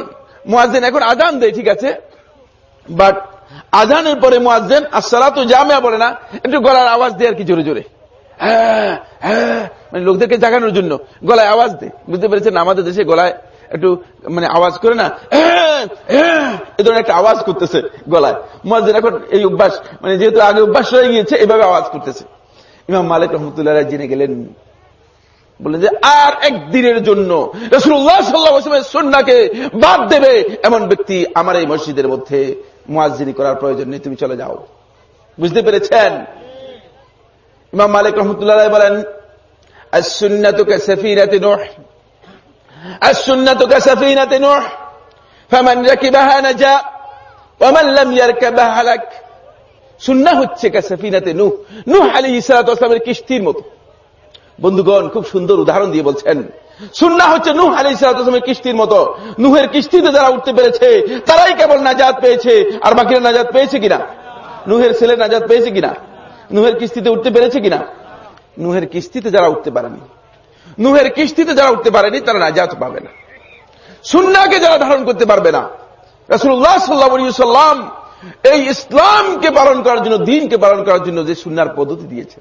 মুয়াজ্জিন এখন আজান দেয়, ঠিক আছে? বাট আজানের পরে মুয়াজ্জিন আসসালাতু জামিআ বলে না, একটু গলার আওয়াজ দেয় আর কি জোরে জোরে। হ্যাঁ হ্যাঁ মানে লোকদেরকে জাগানোর জন্য গলায় আওয়াজ দেয়। বুঝতে পেরেছেন? আমাদের দেশে গলায় একটু মানে আওয়াজ করে না এ ধরনের একটা আওয়াজ করতেছে গলায়। মসজিদ এখন এই অভ্যাস মানে যেহেতু আগে অভ্যাস হয়ে গিয়েছে, এভাবে আওয়াজ করতেছে। ইমাম মালিক রহমতুল্লাহ জেনে গেলেন। বললেন যে, আর একদিনের জন্য সন্নাকে বাদ দেবে এমন ব্যক্তি আমার এই মসজিদের মধ্যে। মোয়াজিনী করার প্রয়োজন নেই, তুমি চলে যাও। বুঝতে পেরেছেন? ইমাম মালিক রহমতুল্লাহ বলেন সুন্নাতুকে সফিরাতে নোহ السنة كسفينة نوح فمن ركبها نجا ومن لم يركبها هلك সুন্না হচ্ছে কাসাফিনাতে নুহ নুহ আলী ইসালামের কিস্তির মতো বন্ধুগণ খুব সুন্দর উদাহরণ দিয়ে বলছেন সুন্না হচ্ছে নুহ আলী ইসালামের কিস্তির মতো নুহের কিস্তিতে যারা উঠতে পেরেছে তারাই কেবল নাজাদ পেয়েছে আর বাকিরা নাজাদ পেয়েছে কিনা নুহের ছেলে নাজাদ পেয়েছে কিনা নুহের কিস্তিতে উঠতে পেরেছে কিনা নুহের কিস্তিতে যারা উঠতে পারেনি নুহের কিস্তিতে যারা উঠতে পারেনি, তারা নাজাত পাবে না। সুন্নাকে যারা ধারণ করতে পারবে না রাসুল্লাহ সাল্লাম এই ইসলামকে পালন করার জন্য, দিনকে পালন করার জন্য যে সুন্নার পদ্ধতি দিয়েছে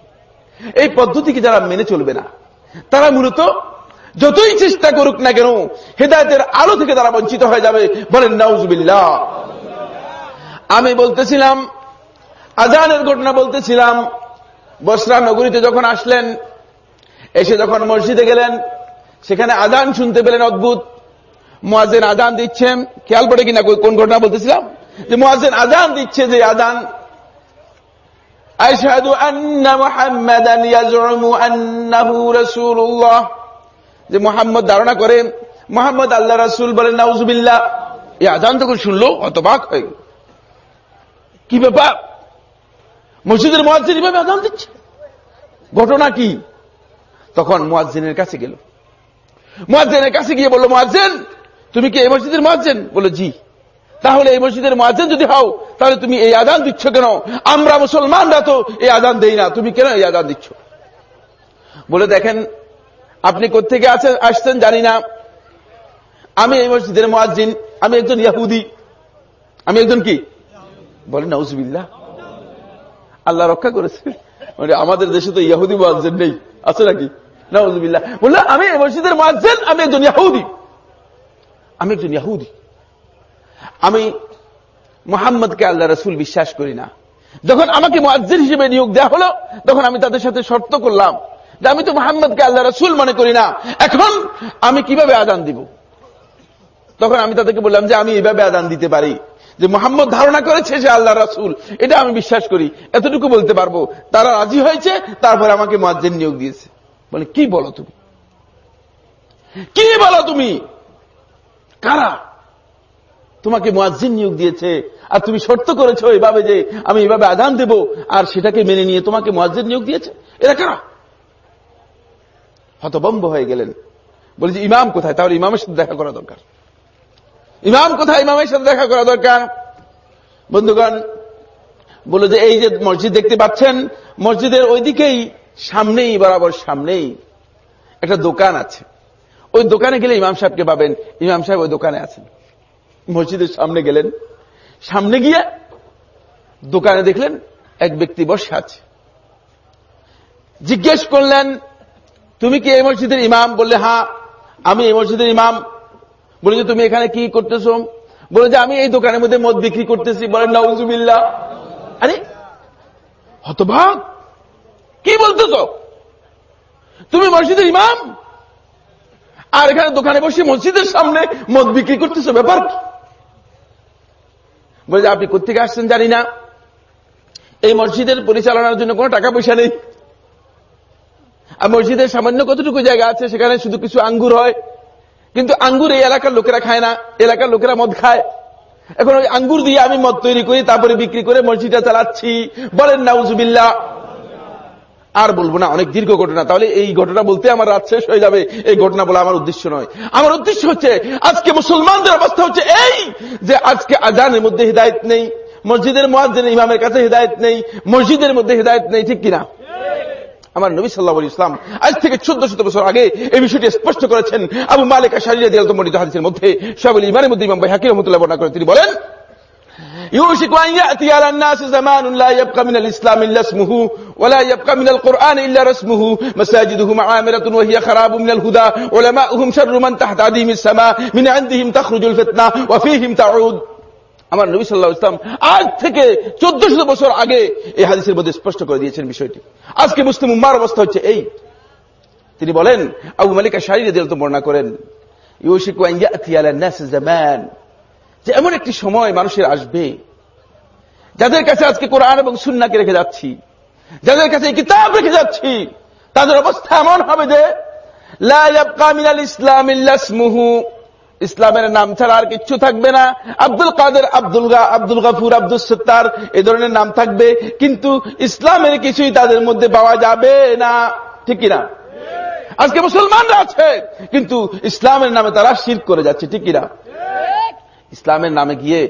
এই পদ্ধতিকে যারা মেনে চলবে না, তারা মূলত যতই চেষ্টা করুক না কেন, হেদায়তের আলো থেকে তারা বঞ্চিত হয়ে যাবে বলেন নাউজবিল্লা আমি বলতেছিলাম আজানের ঘটনা বলতেছিলাম, বসরা নগরীতে যখন আসলেন এসে যখন মসজিদে গেলেন, সেখানে আদান শুনতে পেলেন অদ্ভুত। মোয়াজেন আদান দিচ্ছেন খেয়াল পড়ে কিনা কোন ঘটনা বলতেছিলাম? যে মোয়াজেন আদান দিচ্ছে যে আদান। যে মোহাম্মদ ধারণা করে, মোহাম্মদ আল্লাহ রাসূল বলেন, নাউজুবিল্লাহ। এই তখন শুনলো, হতবাক হয়ে কি ব্যাপার? মসজিদের এভাবে আদান দিচ্ছে? ঘটনা কি? তখন মোয়াজ্জিনের কাছে গেল। মোয়াজ্জেনের কাছে গিয়ে বলল, মোয়াজ্জেন, তুমি কি এই মসজিদের মোয়াজ্জেন? বলল, জি। তাহলে এই মসজিদের মোয়াজ্জেন যদি হও, তাহলে তুমি এই আদান দিচ্ছ কেন? আমরা মুসলমানরা তো এই আদান দেই না, তুমি কেন এই আদান দিচ্ছ? বলে, দেখেন, আপনি কোথেকে আছেন আসছেন জানি না। আমি এই মসজিদের মোয়াজ্জিন, আমি একজন ইয়াহুদি। আমি একজন কি? বলেন নাউজবিল্লা আল্লাহ রক্ষা করেছে। আমাদের দেশে তো ইয়াহুদি মোয়াজ্জেন নেই। আছে নাকি? নাউজবিল্লা বলল, আমি মসজিদের মোয়াজ্জেন আমি একজন ইয়াহুদি। আমি একজন ইয়াহুদি। আমি মোহাম্মদকে আল্লাহ রসুল বিশ্বাস করি না। যখন আমাকে মোয়াজ্জিন হিসেবে নিয়োগ দেওয়া হলো, তখন আমি তাদের সাথে শর্ত করলাম যে আমি তো মোহাম্মদকে আল্লাহ রসুল মনে করি না। এখন আমি কীভাবে আদান দিব? তখন আমি তাদেরকে বললাম যে আমি এইভাবে আদান দিতে পারি। যে মোহাম্মদ ধারণা করেছে যে আল্লাহ রাসুল, এটা আমি বিশ্বাস করি। এতটুকু বলতে পারব, তারা রাজি হয়েছে, তারপর আমাকে মোয়াজ্জেন নিয়োগ দিয়েছে। বলে, কি বলো তুমি? কি বলো তুমি? কারা? তোমাকে মোয়াজ্জিন নিয়োগ দিয়েছে, আর তুমি শর্ত করেছ এভাবে যে আমি এভাবে আদান দেব, আর সেটাকে মেনে নিয়ে তোমাকে মোয়াজ্জিন নিয়োগ দিয়েছে? এরা কারা? হতবম্ব হয়ে গেলেন। বলে যে, ইমাম কোথায়? তাহলে ইমামের সাথে দেখা করা দরকার। ইমাম কোথায়? ইমামের সাথে দেখা করা দরকার। বন্ধুগণ, বলে যে এই যে মসজিদ দেখতে পাচ্ছেন, মসজিদের ওইদিকেই সামনেই, বরাবর সামনেই একটা দোকান আছে। ওই দোকানে গেলে ইমাম সাহেবকে পাবেন। ইমাম সাহেব ওই দোকানে আছেন। মসজিদের সামনে গেলেন। সামনে গিয়ে দোকানে দেখলেন এক ব্যক্তি বসে আছে। জিজ্ঞেস করলেন, তুমি কি এই মসজিদের ইমাম? বললে হ্যাঁ আমি এই মসজিদের ইমাম। বলে যে, তুমি এখানে কি করতেছ? বলে যে, আমি এই দোকানের মধ্যে মদ বিক্রি করতেছি। বলেন নাউজুবিল্লা আরে, হতভাগ। কি বলতেছ? তুমি মসজিদের ইমাম? আর এখানে দোকানে বসে মসজিদের সামনে মদ বিক্রি করতেছ, ব্যাপার কি? বলে যে, আপনি কোথেকে আসছেন জানি না। এই মসজিদের পরিচালনার জন্য কোনো টাকা পয়সা নেই। আর মসজিদের সামান্য কতটুকু জায়গা আছে, সেখানে শুধু কিছু আঙ্গুর হয়। কিন্তু আঙ্গুর এই এলাকার লোকেরা খায় না, এলাকার লোকেরা মদ খায়। এখন ওই আঙ্গুর দিয়ে আমি মদ তৈরি করি, তারপরে বিক্রি করে মসজিদটা চালাচ্ছি। বলেন নাউজুবিল্লা আর বলব না, অনেক দীর্ঘ ঘটনা। তাহলে এই ঘটনা বলতে আমার রাত শেষ হয়ে যাবে। এই ঘটনা বলা আমার উদ্দেশ্য নয়। আমার উদ্দেশ্য হচ্ছে, আজকে মুসলমানদের অবস্থা হচ্ছে এই যে আজকে আজানের মধ্যে হৃদায়ত নেই, মসজিদের মহাজেন ইমামের কাছে হৃদায়ত নেই, মসজিদের মধ্যে হৃদায়ত নেই, ঠিক কিনা? আমার নবী সাল্লাহ ইসলাম আজ থেকে চোদ্দ শত বছর আগে এই বিষয়টি স্পষ্ট করেছেন আবু মালিকা শারিয়া দিয়াল মনিত হাদিসের মধ্যে সবল ইমানের মধ্যে ইমাম ভাই হাকির রহমতুল্লাহ বর্ণনা করে তিনি বলেন يوشك أن يأتي على الناس زمان لا يبقى من الإسلام إلا اسمه ولا يبقى من القرآن إلا رسمه مساجدهم عامرة وهي خراب من الهدى علماؤهم شر من تحت عديم السماء من عندهم تخرج الفتنة وفيهم تعود আমার নবী সাল্লাহ ইসলাম আজ থেকে চোদ্দশো বছর আগে এই হাদিসের মধ্যে স্পষ্ট করে দিয়েছেন বিষয়টি। আজকে মুসলিম উম্মার অবস্থা হচ্ছে এই। তিনি বলেন, আবু মালিকা শারীরে দিল তো বর্ণনা করেন যে এমন একটি সময় মানুষের আসবে, যাদের কাছে আজকে কোরআন এবং সুন্নাকে রেখে যাচ্ছি, যাদের কাছে কিতাব রেখে যাচ্ছি, তাদের অবস্থা এমন হবে যে ইসলাম ইল্লাসমুহু ইসলামের নাম ছাড়া আর কিচ্ছু থাকবে না। আব্দুল কাদের, আব্দুল আব্দুল গাফুর আব্দুল সত্তার এই ধরনের নাম থাকবে। কিন্তু ইসলামের কিছুই তাদের মধ্যে পাওয়া যাবে না। ঠিক কিনা? আজকে মুসলমানরা আছে, কিন্তু ইসলামের নামে তারা শির করে যাচ্ছে। ঠিক কিনা? ইসলামের নামে গিয়ে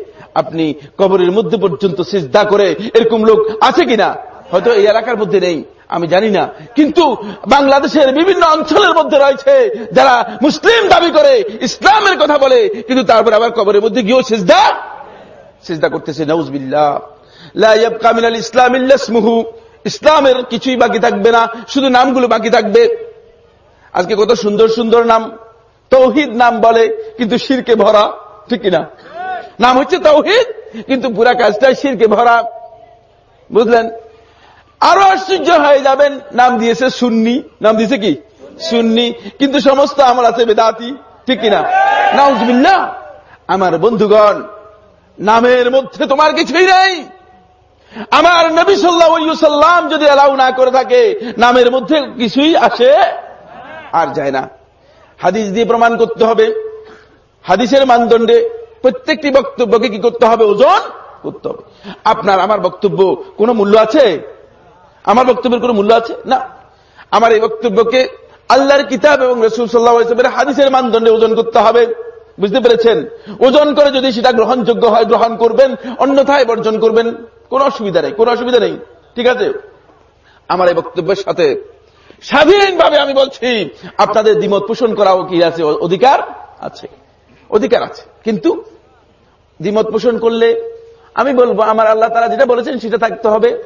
আপনি কবরের মধ্যে পর্যন্ত সিজদা করে এরকম লোক আছে কিনা? হয়তো এই এলাকার মধ্যে নেই। আমি জানি না। কিন্তু বাংলাদেশের বিভিন্ন অঞ্চলের মধ্যে রয়েছে যারা মুসলিম দাবি করে, ইসলামের কথা বলে, কিন্তু তারপর আবার কবরের মধ্যে গিয়েও সিজদা সিজদা করতেছে। নৌজবিল্লা ইসলাম ইসলামের কিছুই বাকি থাকবে না, শুধু নামগুলো বাকি থাকবে। আজকে কত সুন্দর সুন্দর নাম। তৌহিদ নাম বলে, কিন্তু শিরকে ভরা, ঠিক না নাম হচ্ছে তৌহিদ, কিন্তু পুরা কাজটা শিরকে ভরা। বুঝলেন? আরও আশ্চর্য হয়ে যাবেন। নাম দিয়েছে সুন্নি। নাম দিয়েছে কি? সুন্নি। কিন্তু সমস্ত আমার আছে বেদাতি, ঠিক কিনা? নাউজবিল্লা আমার বন্ধুগণ, নামের মধ্যে তোমার কিছুই নেই। আমার নবী সাল্লাম যদি অ্যালাউ না করে থাকে, নামের মধ্যে কিছুই আসে আর যায় না। হাদিস দিয়ে প্রমাণ করতে হবে। হাদিসের মানদণ্ডে প্রত্যেকটি বক্তব্যকে কি করতে হবে? ওজন করতে হবে। আপনার, আমার বক্তব্য কোনো মূল্য আছে? আমার বক্তব্যের কোনো মূল্য আছে? না। আমার এই বক্তব্যকে আল্লাহর কিতাব এবং রসুল সাল্লাহামের হাদিসের মানদণ্ডে ওজন করতে হবে। বুঝতে পেরেছেন? ওজন করে যদি সেটা গ্রহণযোগ্য হয়, গ্রহণ করবেন, অন্যথায় বর্জন করবেন, কোন অসুবিধা নেই, কোন অসুবিধা নেই। ঠিক আছে? আমার এই বক্তব্যের সাথে স্বাধীনভাবে আমি বলছি, আপনাদের দ্বিমত পোষণ করাও কি আছে? অধিকার আছে। অধিকার আছে। কিন্তু দ্বিমত পোষণ করলে আমি বলব, আমার আল্লাহ তারা যেটা বলেছেন সেটা থাকতে হবে।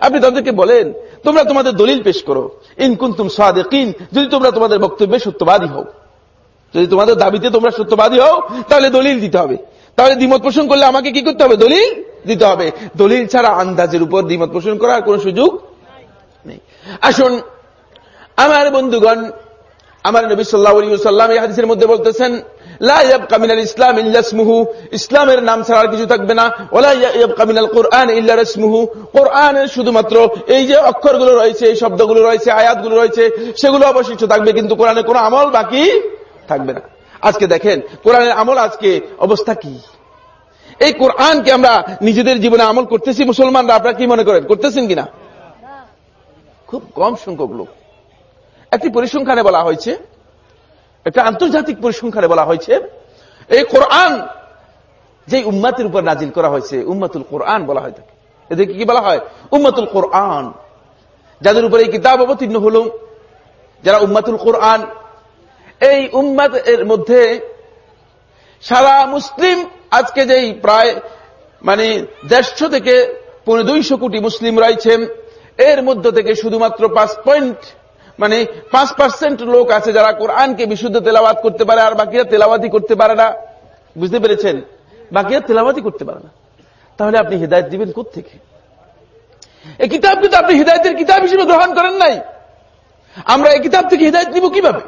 আপনি তাদেরকে বলেন, তোমরা তোমাদের দলিল পেশ করো। ইন কুন্তুম সাদেকিন, যদি তোমরা তোমাদের বক্তব্যে সত্যবাদী হও। যদি তোমাদের দাবিতে তোমরা সত্যবাদী হও, তাহলে দলিল দিতে হবে। তাহলে দ্বিমত পোষণ করলে আমাকে কি করতে হবে? দলিল দিতে হবে। দলিল ছাড়া আন্দাজের উপর দ্বিমত পোষণ করার কোন সুযোগ নেই। আসুন, আমার বন্ধুগণ, আমার নবী সাল্লাহ সাল্লাম এই হাদিসের মধ্যে বলতেছেন ইসলাম ইল্লাসমুহু ইসলামের নাম ছাড়া কিছু থাকবে না। ওলা কামিনাল কোরআন ইল্লা রসমুহু কোরআনের শুধুমাত্র এই যে অক্ষরগুলো রয়েছে, এই শব্দগুলো রয়েছে, আয়াতগুলো রয়েছে, সেগুলো অবশিষ্ট থাকবে, কিন্তু কোরআনের কোনো আমল বাকি থাকবে না। আজকে দেখেন, কোরআনের আমল আজকে অবস্থা কি? এই কোরআনকে আমরা নিজেদের জীবনে আমল করতেছি, মুসলমানরা আপনারা কি মনে করেন, করতেছেন কিনা? খুব কম সংখ্যক লোক। একটি পরিসংখ্যানে বলা হয়েছে একটা আন্তর্জাতিক পরিসংখ্যানে বলা হয়েছে, এই কোরআন যে উম্মাতের উপর নাজিল করা হয়েছে, উম্মাতুল কোরআন বলা হয় থাকে এদেরকে কি বলা হয়? উম্মাতুল কোরআন। যাদের উপরে এই কিতাব অবতীর্ণ হল, যারা উম্মাতুল কোরআন, এই উম্মাদ এর মধ্যে সারা মুসলিম আজকে যেই প্রায় মানে দেড়শো থেকে পনেরো দুইশো কোটি মুসলিম রয়েছেন এর মধ্য থেকে শুধুমাত্র পাঁচ পয়েন্ট মানে পাঁচ পার্সেন্ট লোক আছে যারা কোরআনকে বিশুদ্ধ তেলাওয়াত করতে পারে আর বাকিরা তেলাওয়াতি করতে পারে না। বুঝতে পেরেছেন? বাকিরা তেলাওয়াতি করতে পারে না। তাহলে আপনি হৃদায়ত দিবেন থেকে এই কিতাব কিন্তু আপনি হৃদায়তের কিতাব হিসেবে গ্রহণ করেন নাই। আমরা এই কিতাব থেকে হৃদায়ত নিব কীভাবে?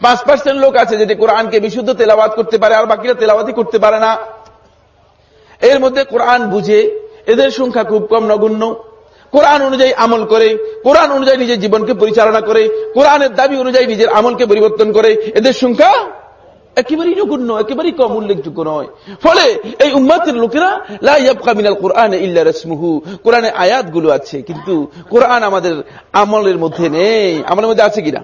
পাঁচ পার্সেন্ট লোক আছে যেটি কোরআনকে বিশুদ্ধ তেলাওয়াত করতে পারে আর বাকিরা তেলাওয়াতি করতে পারে না। এর মধ্যে কোরআন বুঝে, এদের সংখ্যা খুব কম নগণ্য। কোরআন অনুযায়ী আমল করে, কোরআন অনুযায়ী নিজের জীবনকে পরিচালনা করে, কোরআনের দাবি অনুযায়ী নিজের আমলকে পরিবর্তন করে, এদের সংখ্যা একেবারেই নগণ্য, একেবারেই কম উল্লেখযোগ্য নয়। ফলে এই উম্মাতের লোকেরা লাইয়াবিনাল কোরআন ইল্লা রসমুহু। কোরআনে আয়াতগুলো আছে, কিন্তু কোরআন আমাদের আমলের মধ্যে নেই। আমলের মধ্যে আছে কিনা?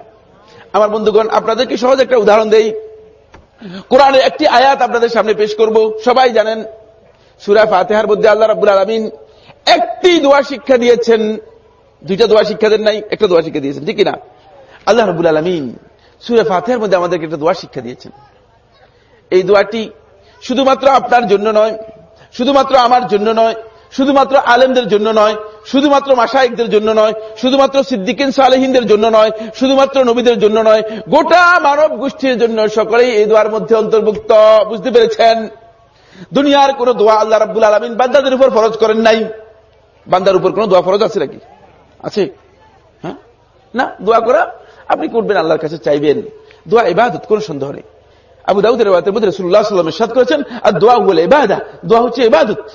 আমার বন্ধুগণ, আপনাদেরকে সহজ একটা উদাহরণ দেই। কোরআনের একটি আয়াত আপনাদের সামনে পেশ করব। সবাই জানেন, সুরা ফাতেহার মধ্যে আল্লাহ রাবুল আলমিন একটি দোয়া শিক্ষা দিয়েছেন। দুইটা দোয়া শিক্ষা দেন নাই, একটা দোয়া শিক্ষা দিয়েছেন, ঠিক না আল্লাহ রবুল আলমিন সুরে ফাতেহার মধ্যে আমাদেরকে একটা দোয়া শিক্ষা দিয়েছেন। এই দোয়াটি শুধুমাত্র আপনার জন্য নয়, শুধুমাত্র আমার জন্য নয়, শুধুমাত্র আলেমদের জন্য নয়, শুধুমাত্র মাসাইকদের জন্য নয়, শুধুমাত্র সিদ্দিকিন সালেহিনদের জন্য নয়, শুধুমাত্র নবীদের জন্য নয়, গোটা মানব গোষ্ঠীর জন্য সকলেই এই দোয়ার মধ্যে অন্তর্ভুক্ত, বুঝতে পেরেছেন? দুনিয়ার কোন দোয়া আল্লাহ রাবুল আলমিন বান্দাদের উপর ফরজ করেন নাই। বান্দার উপর কোন দোয়া ফরজ আছে নাকি? আছে? হ্যাঁ? না, দোয়া করা আপনি করবেন, আল্লাহর কাছে চাইবেন। দোয়া এবাদত কোন সন্দেহ নেই। আবু দাউদের মধ্যে রসুল্লাহ সাল্লামের সাদ করেছেন আর দোয়া বলে এবাদা দোয়া হচ্ছে এবাদত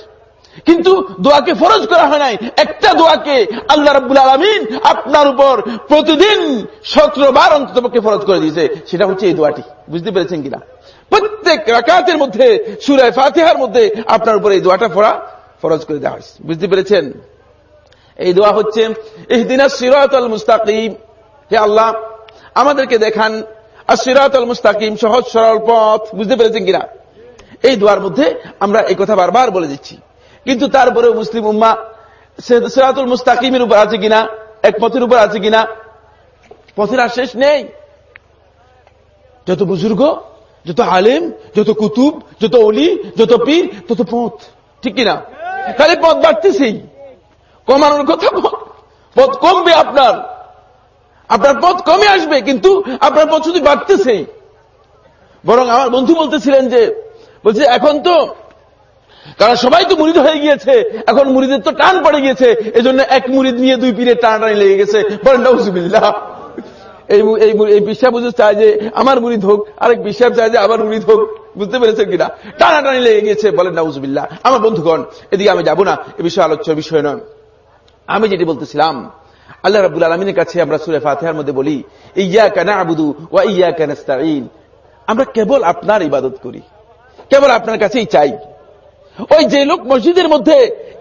কিন্তু দোয়াকে ফরজ করা হয় নাই। একটা দোয়াকে আল্লাহ রাবুল আলমিন আপনার উপর প্রতিদিন সতেরো বার অন্ততপক্ষে ফরজ করে দিয়েছে। সেটা হচ্ছে এই দোয়াটি। বুঝতে পেরেছেন কিনা? প্রত্যেক রাকাতের মধ্যে সুরায় ফাতেহার মধ্যে আপনার উপর এই দোয়াটা ফোড়া ফরজ করে দেওয়া হয়েছে। বুঝতে পেরেছেন? এই দোয়া হচ্ছে মুস্তাকিম। হে আল্লাহ, আমাদেরকে দেখান, আর সিরাত আল মুস্তাকিম, সহজ সরল পথ। বুঝতে পেরেছেন কিনা? এই দোয়ার মধ্যে আমরা এই কথা বারবার বলে দিচ্ছি। কিন্তু তারপরেও মুসলিম উম্মা সেরাতুল মুস্তাকিমের উপর আছে কিনা, এক পথের উপর আছে কিনা, পথের আর শেষ নেই। যত বুজুর্গ, যত আলেম, যত কুতুব, যত অলি যত পীর, তত পথ। ঠিক কিনা? খালি পথ বাড়তেছেই কমানোর কথা পথ কমবে আপনার। আপনার পথ কমে আসবে, কিন্তু আপনার পথ শুধু বাড়তেছেই বরং আমার বন্ধু বলতেছিলেন যে, বলছে, এখন তো কারণ সবাই তো মুরিদ হয়ে গিয়েছে, এখন মুড়িদের তো টান পড়ে গিয়েছে, এজন্য এক মুরিদ নিয়ে দুই পীরের টানাটানি লেগে গেছে। বলেন এই বিশ্বাস বুঝে চায় যে আমার মুরিদ হোক, আরেক বিশ্বাস চায় যে আমার মুরিদ হোক। বুঝতে পেরেছেন কিনা? টানাটানি লেগে গিয়েছে, বলেন নাউজুবিল্লাহ। আমার বন্ধুগণ, এদিকে আমি যাব না, এ বিষয়ে আলোচ্য বিষয় নয়। আমি যেটি বলতেছিলাম, আল্লাহ রাবুল আলমিনের কাছে আমরা সুরে ফাতেহার মধ্যে বলি ইয়া কানা আবুদু ওয়া ইয়া কানাস্তাইন আমরা কেবল আপনার ইবাদত করি। কেবল আপনার কাছেই চাই। ওই যে লোক মসজিদের মধ্যে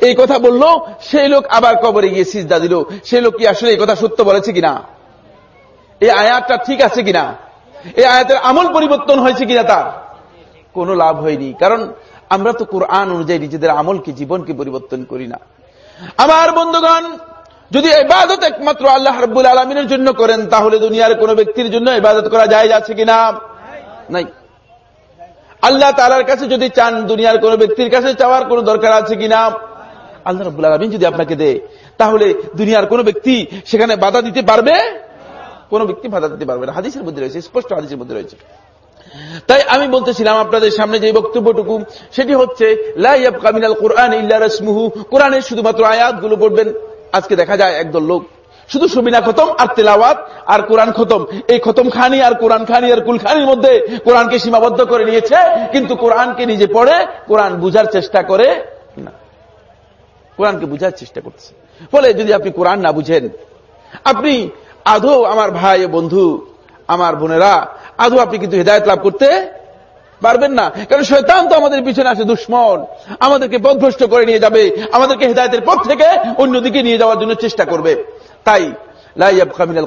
এই কথা বলল, সেই লোক আবার কবরে গিয়ে সিজদা দিল। সেই লোক কি আসলে এই কথা সত্য বলেছে কিনা? এই আয়াতটা ঠিক আছে কিনা? এই আয়াতের আমল পরিবর্তন হয়েছে কিনা তার? কোনো লাভ হয়নি। কারণ আমরা তো কোরআন অনুযায়ী নিজেদের আমলকে, জীবনকে পরিবর্তন করি না। আমার বন্ধুগণ, যদি এবাদত একমাত্র আল্লাহ রব্বুল আলমিনের জন্য করেন, তাহলে দুনিয়ার কোন ব্যক্তির জন্য এবাদত করা যায় যাচ্ছে কিনা? নাই। আল্লাহ তালার কাছে যদি চান, দুনিয়ার কোন ব্যক্তির কাছে চাওয়ার কোন দরকার আছে কিনা? আল্লাহ রব্বুল আলমিন যদি আপনাকে দেয়, তাহলে দুনিয়ার কোন ব্যক্তি সেখানে বাধা দিতে পারবে? কোন ব্যক্তি বাধা দিতে পারবে না। হাদিসের মধ্যে রয়েছে, স্পষ্ট হাদিসের মধ্যে রয়েছে। তাই আমি বলতেছিলাম আপনাদের সামনে যে বক্তব্যটুকু, সেটি হচ্ছে লাইয়াব কামিনাল কোরআন কোরআনের শুধুমাত্র আয়াতগুলো পড়বেন, আজকে দেখা যায় একদল লোক। শুধু সুবিনা খতম আর তেলাওয়াত আর কোরআন খতম। এই খতম খানি আর কোরআন খানি আর কুল খানির মধ্যে কোরআনকে সীমাবদ্ধ করে নিয়েছে, কিন্তু কোরআনকে নিজে পড়ে, কোরআন বুঝার চেষ্টা করে না। কোরআনকে বুঝার চেষ্টা করছে ফলে যদি আপনি কোরআন না বুঝেন, আপনি আধো আমার ভাই বন্ধু, আমার বোনেরা আধো আপনি কিন্তু হৃদায়ত লাভ করতে পারবেন না। কারণ শয়তান তো আমাদের পিছনে আছে, দুশ্মন। আমাদেরকে পথভ্রষ্ট করে নিয়ে যাবে। আমাদেরকে হৃদায়তের পথ থেকে অন্যদিকে নিয়ে যাওয়ার জন্য চেষ্টা করবে। তাই তাদের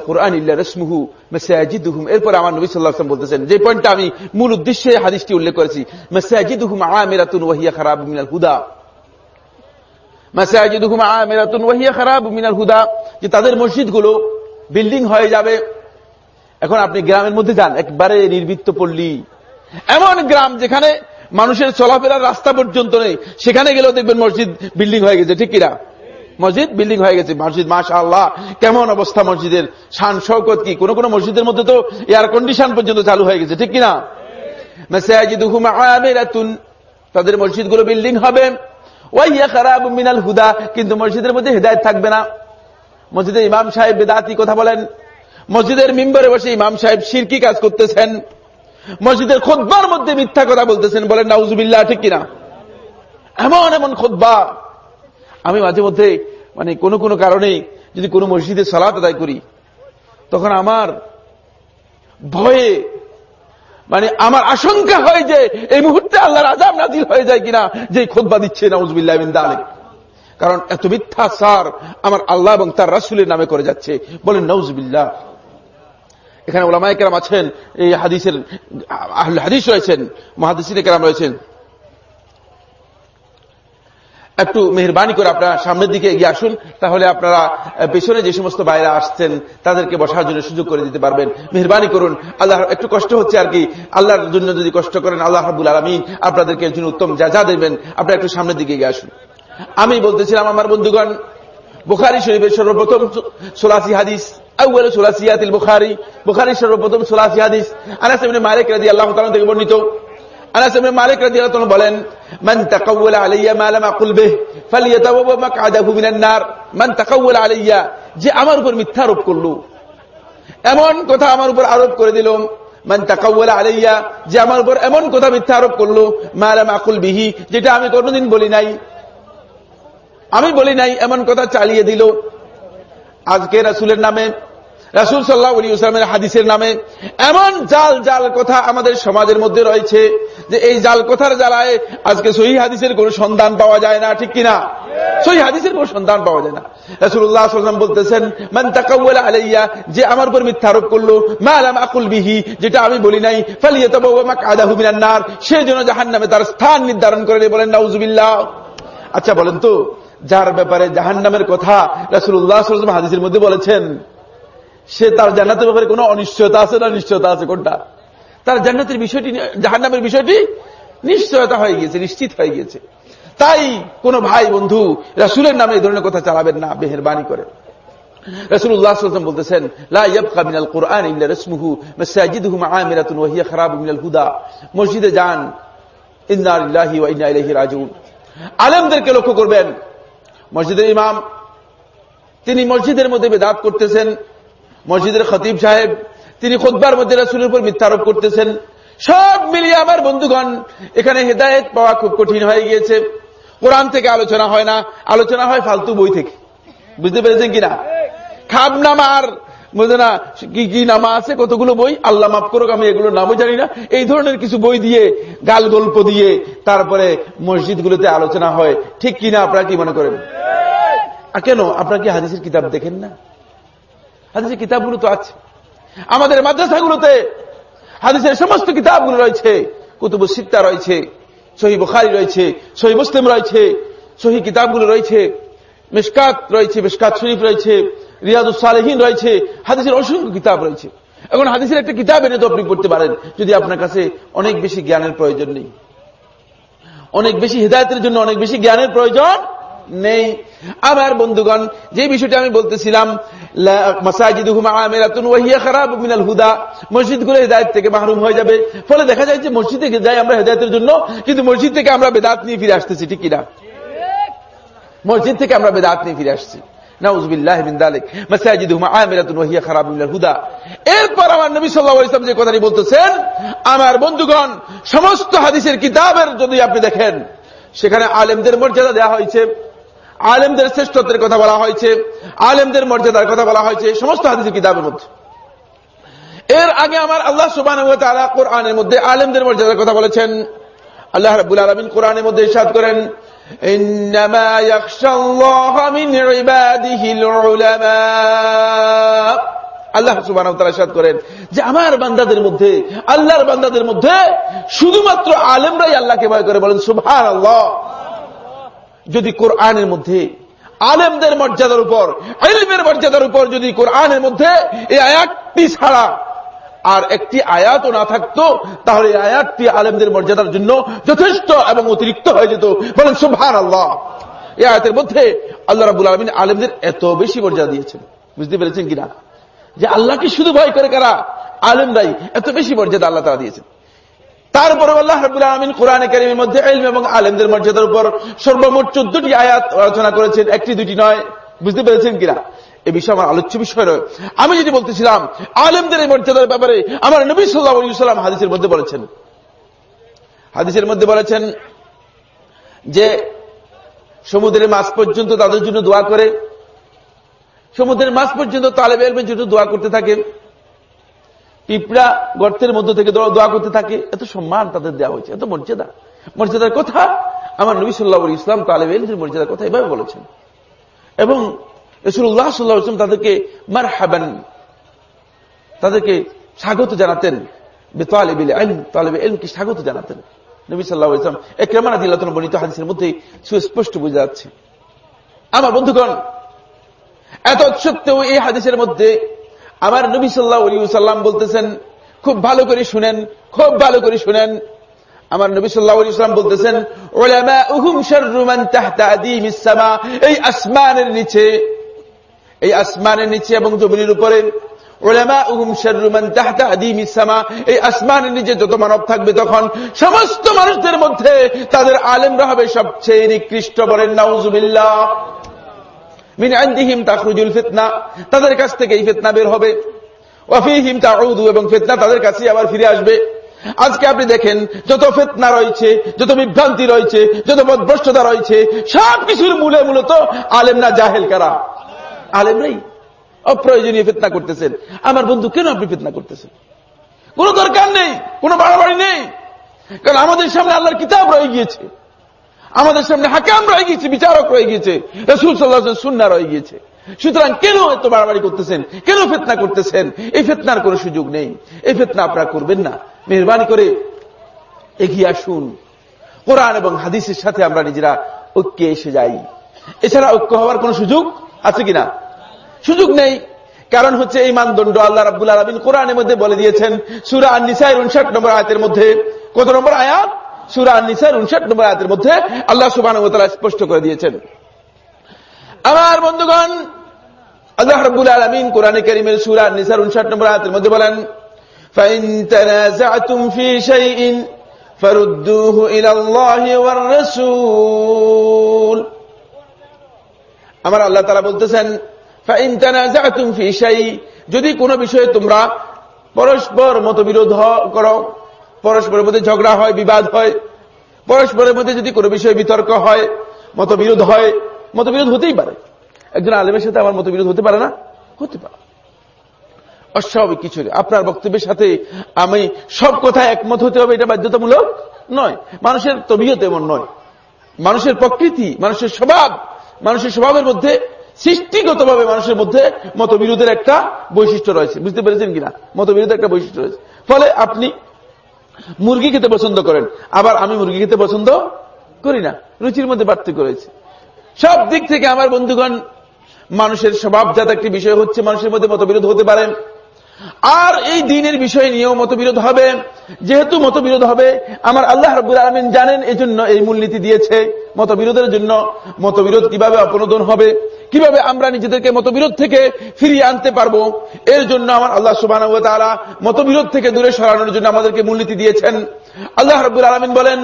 মসজিদগুলো বিল্ডিং হয়ে যাবে। এখন আপনি গ্রামের মধ্যে যান, একবারে নির্বৃত্ত পল্লী। এমন গ্রাম যেখানে মানুষের চলাফেরার রাস্তা পর্যন্ত নেই, সেখানে গেলেও দেখবেন মসজিদ বিল্ডিং হয়ে গেছে, ঠিক কিনা? মসজিদ বিল্ডিং হয়ে গেছে, মসজিদ মাসা আল্লাহ কেমন অবস্থা মসজিদের, শান শৌকত কি? কোন কোন মসজিদের মধ্যে তো এয়ার কন্ডিশন পর্যন্ত চালু হয়ে গেছে, ঠিক কিনা? তাদের মসজিদগুলো বিল্ডিং হবে। ওয়াইয়া খারাপ মিনাল হুদা, কিন্তু মসজিদের মধ্যে হৃদায়ত থাকবে না। মসজিদের ইমাম সাহেব বেদাতি কথা বলেন, মসজিদের মিম্বরে বসে ইমাম সাহেব সিরকি কাজ করতেছেন, মসজিদের খোদ্বার মধ্যে মিথ্যা কথা বলতেছেন, বলেন, নাউজুবিল্লাহ, ঠিক কিনা? এমন এমন খোদ্বা আমি মাঝে মধ্যে মানে কোনো কোনো কারণে যদি কোনো মসজিদে সালাত আদায় করি, তখন আমার ভয়ে মানে আমার আশঙ্কা হয় যে এই মুহূর্তে আল্লাহর আজাব নাজিল হয়ে যায় কিনা, যে খোদবা দিচ্ছে, নাউজবিল্লাহ আলেক কারণ এত মিথ্যা সার আমার আল্লাহ এবং তার রাসুলের নামে করে যাচ্ছে। বলেন নৌজবিল্লাহ এখানে ওলামায় কেরাম আছেন, এই হাদিসের হাদিস রয়েছেন মহাদিসিনে কেরাম রয়েছেন। একটু মেহরবানি করে আপনারা সামনের দিকে এগিয়ে আসুন, তাহলে আপনারা পেছনে যে সমস্ত বাইরে আসছেন, তাদেরকে বসার জন্য সুযোগ করে দিতে পারবেন। মেহরবানি করুন, আল্লাহ, একটু কষ্ট হচ্ছে আর কি। আল্লাহর জন্য যদি কষ্ট করেন, আল্লাহ হাবুল আলমী আপনাদেরকে একজন উত্তম যা যা দেবেন। আপনারা একটু সামনের দিকে এগিয়ে আসুন। আমি বলতেছিলাম আমার বন্ধুগণ, বুখারি শরীফের সর্বপ্রথম সোলাসি হাদিস আউ্বাল সোলাসিয়াতিল বুখারি বুখারি সর্বপ্রথম সোলাসি হাদিস। আনাস ইবনে মালিক রাদিয়াল্লাহু তাআলা থেকে বর্ণিত। আনাস ইবনে মালিক তাআলা বলেন, মান তাকাওয়ালা আলাইয়া মা লাম আকুল বিহ, ফালিয়াতাওয়াবা মাকআদাহু মিনান নার। মান তাকাওয়ালা আলাইয়া, যে আমার উপর মিথ্যা আরোপ করল। এমন কথা আমার উপর আরোপ করে দিল। মান তাকাওয়ালা আলাইয়া, যে আমার উপর এমন কথা মিথ্যা আরোপ করল, মা লাম আকুল বিহি, যেটা আমি কোনোদিন বলি নাই। আমি বলি নাই, এমন কথা চালিয়ে দিল। আজকে রাসুলের নামে, রাসুল সাল্লাহ আলী ইসলামের হাদিসের নামে এমন জাল জাল কথা আমাদের সমাজের মধ্যে রয়েছে যে এই জাল কথার জ্বালায় আজকে সহি হাদিসের কোন সন্ধান পাওয়া যায় না, ঠিক কিনা? সহি হাদিসের কোন সন্ধান পাওয়া যায় না। রাসুল্লাহ সাল্লাম বলতেছেন, মান তাকাউলা আলাইয়া, যে আমার উপর মিথ্যা আরোপ করল, মা আলাম আকুল বিহি যেটা আমি বলি নাই ফালিয়া তবা কাদা হুমিনার নার সে জন্য জাহান নামে তার স্থান নির্ধারণ করে বলেন, নাউজুবিল্লাহ আচ্ছা বলেন তো যার ব্যাপারে জাহান নামের কথা রাসুল্লাহ হাদিসের মধ্যে বলেছেন, সে তার জান্নাতের ব্যাপারে কোনো অনিশ্চয়তা আছে না নিশ্চয়তা আছে কোনটা? তার জান্নাতের বিষয়টি জাহান নামের বিষয়টি নিশ্চয়তা হয়ে গিয়েছে, নিশ্চিত হয়ে গিয়েছে। তাই কোন ভাই বন্ধু রাসুলের নামে এই ধরনের কথা চালাবেন না বেহেরবানি করে রাসুল্লাহ বলতেছেন মিনাল কোরআন ইল্লা রসমুহু মাসাজিদুহু মাআমিরাতুন ওয়া মিনাল হুদা। মসজিদে যান, ইন্না লিল্লাহি ওয়া ইন্না ইলাইহি রাজিউন। আলেমদেরকে লক্ষ্য করবেন মসজিদের ইমাম, তিনি মসজিদের মধ্যে বেদাত করতেছেন, মসজিদের খতিব সাহেব, তিনি খোদ্বার মধ্যে রাসুলের উপর মিথ্যারোপ করতেছেন, সব মিলিয়ে আমার বন্ধুগণ, এখানে হেদায়ত পাওয়া খুব কঠিন হয়ে গিয়েছে। কোরআন থেকে আলোচনা হয় না, আলোচনা হয় ফালতু বই থেকে। বুঝতে পেরেছেন কিনা? খাব বুঝে না, কি কি নামা আছে? কতগুলো বই? আল্লাহ মাফ করুক, আমি এগুলো নামও জানি না। এই ধরনের কিছু বই দিয়ে গাল গল্প দিয়ে তারপরে মসজিদগুলোতে আলোচনা হয়। ঠিক কিনা আপনারা কি মনে করেন? কেন? আপনারা কি হাদিসের কিতাব দেখেন না? হাদিসের কিতাবগুলো তো আছে। আমাদের মাদ্রাসাগুলোতে হাদিসের সমস্ত কিতাবগুলো রয়েছে। কুতুবু সিত্তা রয়েছে সহি বুখারি রয়েছে সহি মুসলিম রয়েছে সহি কিতাবগুলো রয়েছে মিসকাত রয়েছে মিসকাত শরীফ রয়েছে রিয়াদুস সালেহীন রয়েছে, হাদিসের অসংখ্য কিতাব রয়েছে। এখন হাদিসের একটা কিতাব এনে তো আপনি পড়তে পারেন, যদি আপনার কাছে অনেক বেশি জ্ঞানের প্রয়োজন নেই। অনেক বেশি হৃদায়তের জন্য অনেক বেশি জ্ঞানের প্রয়োজন নেই। আমার বন্ধুগণ, যে বিষয়টি আমি বলতেছিলাম থেকে মাহরুম হয়ে যাবে। ফলে দেখা যায় যে মসজিদে যাই আমরা হেদায়তের জন্য, কিন্তু মসজিদ থেকে আমরা বেদাত নিয়ে ফিরে আসতেছি, ঠিক কিনা? মসজিদ থেকে আমরা বেদাত নিয়ে ফিরে আসছি। আমার বন্ধুগণ, সমস্ত হাদিসের কিতাবের যদি আপনি দেখেন, সেখানে আলেমদের মর্যাদা দেওয়া হয়েছে, আলেমদের শ্রেষ্ঠত্বের কথা বলা হয়েছে, আলেমদের মর্যাদার কথা বলা হয়েছে সমস্ত হাদিসের কিতাবের মধ্যে। এর আগে আমার আল্লাহ সুবান কোরআনের মধ্যে আলেমদের মর্যাদার কথা বলেছেন। আল্লাহ রাবুল আলমিন কোরআনের মধ্যে ইসাদ করেন إنما يخشى الله من عباده العلماء আল্লাহ সুবাহ সাদ করেন যে আমার বান্দাদের মধ্যে আল্লাহর বান্দাদের মধ্যে শুধুমাত্র আলেমরাই আল্লাহকে ভয় করে বলেন সুভান আল্লাহ যদি কোরআনের মধ্যে আলেমদের মর্যাদার উপর আলিমের মর্যাদার উপর যদি কোরআনের মধ্যে এই আয়াতটি ছাড়া আর একটি আয়াতও না থাকতো, তাহলে আয়াতটি আলেমদের মর্যাদার জন্য যথেষ্ট এবং অতিরিক্ত হয়ে যেত। বলেন সুভান আল্লাহ এই আয়াতের মধ্যে আল্লাহ রাবুল আলমিন আলেমদের এত বেশি মর্যাদা দিয়েছেন। বুঝতে পেরেছেন কিনা? যে আল্লাহকে শুধু ভয় করে কারা? আলেমরাই এত বেশি মর্যাদা আল্লাহ তারা দিয়েছেন। তারপরে আল্লাহ রাবুল আলমিন কোরআনে কারিমের মধ্যে এলম এবং আলেমদের মর্যাদার উপর সর্বমোট চোদ্দটি আয়াত আলোচনা করেছেন। একটি দুটি নয়। বুঝতে পেরেছেন কিনা? এ বিষয়ে আমার আলোচ্য বিষয় রয়ে আমি যেটি বলতেছিলাম, আলেমদের এই মর্যাদার ব্যাপারে আমার নবী সাল্লাহাম হাদিসের মধ্যে বলেছেন। হাদিসের মধ্যে বলেছেন যে, সমুদ্রের মাছ পর্যন্ত তাদের জন্য দোয়া করে, সমুদ্রের মাছ পর্যন্ত তালেব এলমের জন্য দোয়া করতে থাকে, পিঁপড়া গর্তের মধ্য থেকে দোয়া করতে থাকে, এত সম্মান তাদের দেওয়া হয়েছে, এত মর্যাদা। মর্যাদার কথা আমার নবী সাল্লাহ ইসলাম তালেব এলমের মর্যাদার কথা এভাবে বলেছেন। এবং রসুল্লাহ সাল্লাহ ইসলাম তাদেরকে মার হাবান তাদেরকে স্বাগত জানাতেন স্বাগত জানাতেন। নবী সাল্লাহ ইসলাম একরামান আদিল্লাহ বর্ণিত হাদিসের মধ্যে সুস্পষ্ট বোঝা যাচ্ছে। আমার বন্ধুগণ, এত সত্ত্বেও এই হাদিসের মধ্যে আমার নবী সাল্লাহ সাল্লাম বলতেছেন, খুব ভালো করে শুনেন, খুব ভালো করে শুনেন। আমার নবী সাল্লাহ ইসলাম বলতেছেন এই আসমানের নিচে এই আসমানের নিচে এবং জমিনের উপরে। এই আসমানের নিচে যত মানব থাকবে তখন সমস্ত মানুষদের মধ্যে তাদের আলেমরা হবে সবচেয়ে নিকৃষ্ট বলেন, নাউজুবিল্লাহ। মিন আন্দিহিম তাখরুজুল ফিতনা। তাদের কাছ থেকে এই ফিতনা বের হবে। ওয়াফিহিম তাউদু এবং ফিতনা তাদের কাছে আবার ফিরে আসবে। আজকে আপনি দেখেন, যত ফেতনা রয়েছে, যত বিভ্রান্তি রয়েছে, যত ভ্রষ্টতা রয়েছে সব কিছুর মূলে মূলত আলেম না জাহেল কারা? আলেম নেই। অপ্রয়োজনীয় ফেতনা করতেছেন। আমার বন্ধু কেন আপনি ফেতনা করতেছেন? কোন দরকার নেই, কোন বাড়াবাড়ি নেই। কারণ আমাদের সামনে আল্লাহর কিতাব রয়ে গিয়েছে। আমাদের সামনে হাকাম রয়ে গিয়েছে, বিচারক রয়ে গিয়েছে, রসুল সাল্লাহ সুন্না রয়ে গিয়েছে। সুতরাং কেন এত বাড়াবাড়ি করতেছেন? কেন ফেতনা করতেছেন? এই ফেতনার কোন সুযোগ নেই। এই ফেতনা আপনারা করবেন না। মেহরবানি করে এগিয়ে আসুন। কোরআন এবং হাদিসের সাথে আমরা নিজেরা ঐক্যে এসে যাই। এছাড়া ঐক্য হওয়ার কোন সুযোগ আছে কিনা? সুযোগ নেই কারণ হচ্ছে এই মানদণ্ড আল্লাহ রাবুল আলমিন কোরআনের মধ্যে বলে দিয়েছেন সুরা নিসাইর উনষাট নম্বর আয়াতের মধ্যে কত নম্বর আয়াত সুরা নিসাইর উনষাট নম্বর আয়াতের মধ্যে আল্লাহ সুবাহ স্পষ্ট করে দিয়েছেন আমার বন্ধুগণ আল্লাহ রব্বুল আলমিন কোরআনে করিমের সুরা নিসার উনষাট নম্বর আয়াতের মধ্যে বলেন فإن تنازعتم في شيء فردوه إلى الله والرسول আমার আল্লাহ তারা বলতেছেন যদি কোনো বিষয়ে তোমরা পরস্পর মতবিরোধ করো, পরস্পরের মধ্যে ঝগড়া হয়, বিবাদ হয়, পরস্পরের মধ্যে যদি কোনো বিষয়ে বিতর্ক হয় মতবিরোধ হয় মতবিরোধ হতেই পারে। একজন আলেমের সাথে আমার মতবিরোধ হতে পারে না? হতে পারে। অস্বাভাবিক কিছু আপনার বক্তব্যের সাথে আমি সব কথা একমত হতে হবে, এটা বাধ্যতামূলক নয়। মানুষের তবিয়ত এমন নয়। মানুষের প্রকৃতি, মানুষের স্বভাব, মানুষের স্বভাবের মধ্যে সৃষ্টিগতভাবে মানুষের মধ্যে মতবিরোধের একটা বৈশিষ্ট্য রয়েছে। বুঝতে পেরেছেন কিনা? মতবিরোধের একটা বৈশিষ্ট্য রয়েছে। ফলে আপনি মুরগি খেতে পছন্দ করেন, আবার আমি মুরগি খেতে পছন্দ করি না। রুচির মধ্যে পার্থক্য রয়েছে। সব দিক থেকে আমার বন্ধুগণ, মানুষের স্বভাবজাত একটি বিষয় হচ্ছে মানুষের মধ্যে মতবিরোধ হতে পারে। আর এই দিনের বিষয় নিয়েও মতবিরোধ হবে। যেহেতু মতবিরোধ হবে, আমার আল্লাহ রব্বুল আলমিন জানেন এই জন্য এই মূলনীতি দিয়েছে। মতবিরোধের জন্য মতবিরোধ কীভাবে অপনোদন হবে কীভাবে আমরা নিজেদেরকে মতবিরোধ থেকে ফিরিয়ে আনতে পারব? এর জন্য আমার আল্লাহ সুবাহ মতবিরোধ থেকে দূরে সরানোর জন্য আমাদেরকে মূলনীতি দিয়েছেন। আল্লাহ রব্বুল আলমিন বলেন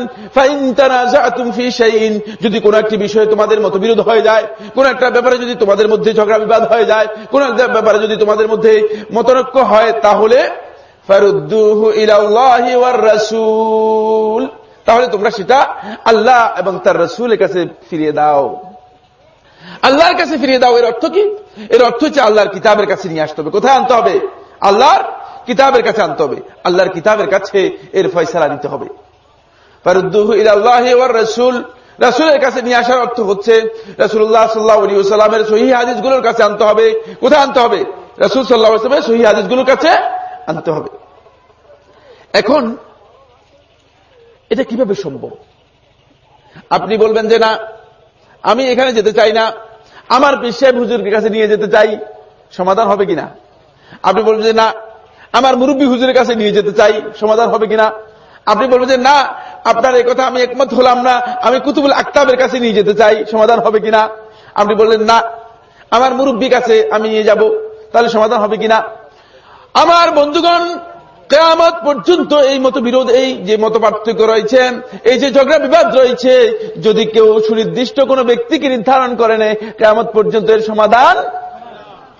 যদি কোন একটি বিষয়ে তোমাদের মতবিরোধ হয়ে যায়, কোন একটা ব্যাপারে যদি তোমাদের মধ্যে ঝগড়া বিবাদ হয়ে যায়, কোন একটা ব্যাপারে যদি তোমাদের মধ্যে মতনৈক্য হয়, তাহলে তাহলে তোমরা সেটা আল্লাহ এবং তার রসুলের কাছে ফিরিয়ে দাও। আল্লাহর কাছে ফিরিয়ে দাও, এর অর্থ কি? এর অর্থ হচ্ছে আল্লাহর কিতাবের কাছে নিয়ে আসতে হবে। কোথায় আনতে হবে? আল্লাহর কিতাবের কাছে আনতে হবে। আল্লাহর কিতাবের কাছে এর ফয়সালা নিতে হবে। রসুল। রাসুলের কাছে নিয়ে আসার অর্থ হচ্ছে রসুল্লাহ সাল্লাহামের সহি হাদিসগুলোর কাছে আনতে হবে। কোথায় আনতে হবে? রসুল সাল্লাহ আসলামের সহি হাদিসগুলোর কাছে আনতে হবে। এখন, এটা কীভাবে সম্ভব? আপনি বলবেন যে না আমি এখানে যেতে চাই না। আমার পেশায় হুজুরের কাছে নিয়ে যেতে চাই। সমাধান হবে কিনা? আপনি বলবেন যে না। আমার মুরব্বী হুজুরের কাছে নিয়ে যেতে চাই। সমাধান হবে কিনা? আপনি বলবেন যে না, আপনার কথা আমি একমত হলাম না। আমি কুতুবুল আক্তাবের কাছে নিয়ে যেতে চাই। সমাধান হবে কিনা? আপনি বললেন না। আমার মুরব্বী কাছে আমি নিয়ে যাব। তাহলে সমাধান হবে কিনা? আমার বন্ধুগণ কেয়ামত পর্যন্ত এই মত বিরোধ, এই যে মত পার্থক্য রয়েছে এই যে ঝগড়া বিবাদ রয়েছে, যদি কেউ সুনির্দিষ্ট কোনো ব্যক্তিকে নির্ধারণ করে নেয়, কেয়ামত পর্যন্ত এর সমাধান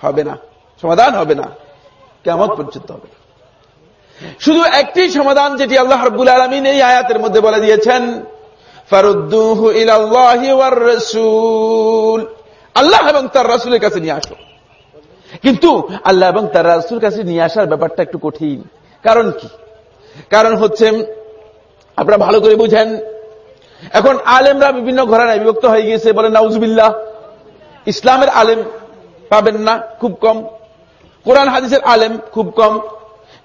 হবে না। সমাধান হবে না। কেমত পর্যন্ত হবে শুধু একটি সমাধান যেটি আল্লাহ রব্বুল আলমিন এই আয়াতের মধ্যে বলে দিয়েছেন, ফারুদ্দুহু আল্লাহ এবং তার রাসূলের কাছে নিয়ে আসো। কিন্তু আল্লাহ এবং তার রাসূল কাছে নিয়ে আসার ব্যাপারটা একটু কঠিন। কারণ কি? কারণ হচ্ছে, আপনারা ভালো করে বুঝেন, এখন আলেমরা বিভিন্ন ঘরানায় বিভক্ত হয়ে গিয়েছে, বলেন, নাউজুবিল্লাহ। ইসলামের আলেম পাবেন না, খুব কম। কোরআন হাদিসের আলেম খুব কম।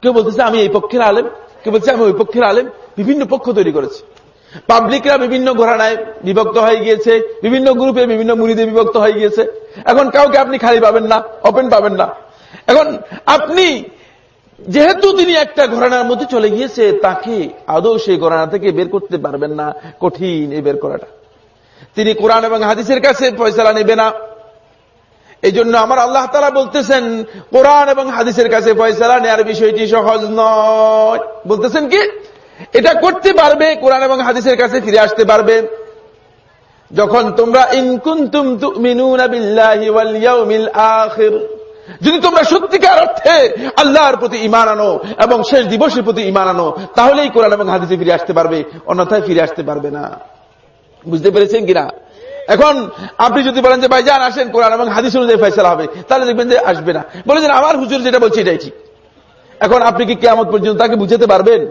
কেউ বলতেছে, আমি এই পক্ষের আলেম। কেউ বলছে আমি ওই পক্ষের আলেম। বিভিন্ন পক্ষ তৈরি করেছে। পাবলিকরা বিভিন্ন ঘোরানায় বিভক্ত হয়ে গিয়েছে, বিভিন্ন গ্রুপে বিভিন্ন মুড়িতে বিভক্ত হয়ে গিয়েছে। এখন কাউকে আপনি খালি পাবেন না, ওপেন পাবেন না। এখন আপনি যেহেতু তিনি একটা ঘরানার মধ্যে চলে গিয়েছে, তাকে আদৌ সেই ঘরানা থেকে বের করতে পারবেন না, কঠিন এই বের করাটা। তিনি কোরআন এবং হাদিসের কাছে ফয়সলা নেবে না। এই জন্য আমার আল্লাহ তালা বলতেছেন, কোরআন এবং হাদিসের কাছে ফয়সালা নেওয়ার বিষয়টি সহজ নয়। বলতেছেন কি? এটা করতে পারবে, কোরআন এবং হাদিসের কাছে ফিরে আসতে পারবে। যখন তোমরা ইনকুন্তুম যদি তোমরা সত্যিকার অর্থে আল্লাহর প্রতি ইমান আনো এবং শেষ দিবসের প্রতি ইমান আনো, তাহলেই কোরআন এবং হাদিসে ফিরে আসতে পারবে, অন্যথায় ফিরে আসতে পারবে না। বুঝতে পেরেছেন কিনা? এখন আপনি যদি বলেন যে ভাই যান আসেন, কোরআন এবং হাদিস অনুযায়ী ফেসলা হবে, তাহলে দেখবেন যে আসবে না। বলেছেন আমার হুজুর যেটা বলছে, এটাই ঠিক। এখন আপনি কি কেমন পর্যন্ত তাকে বুঝাতে পারবেন?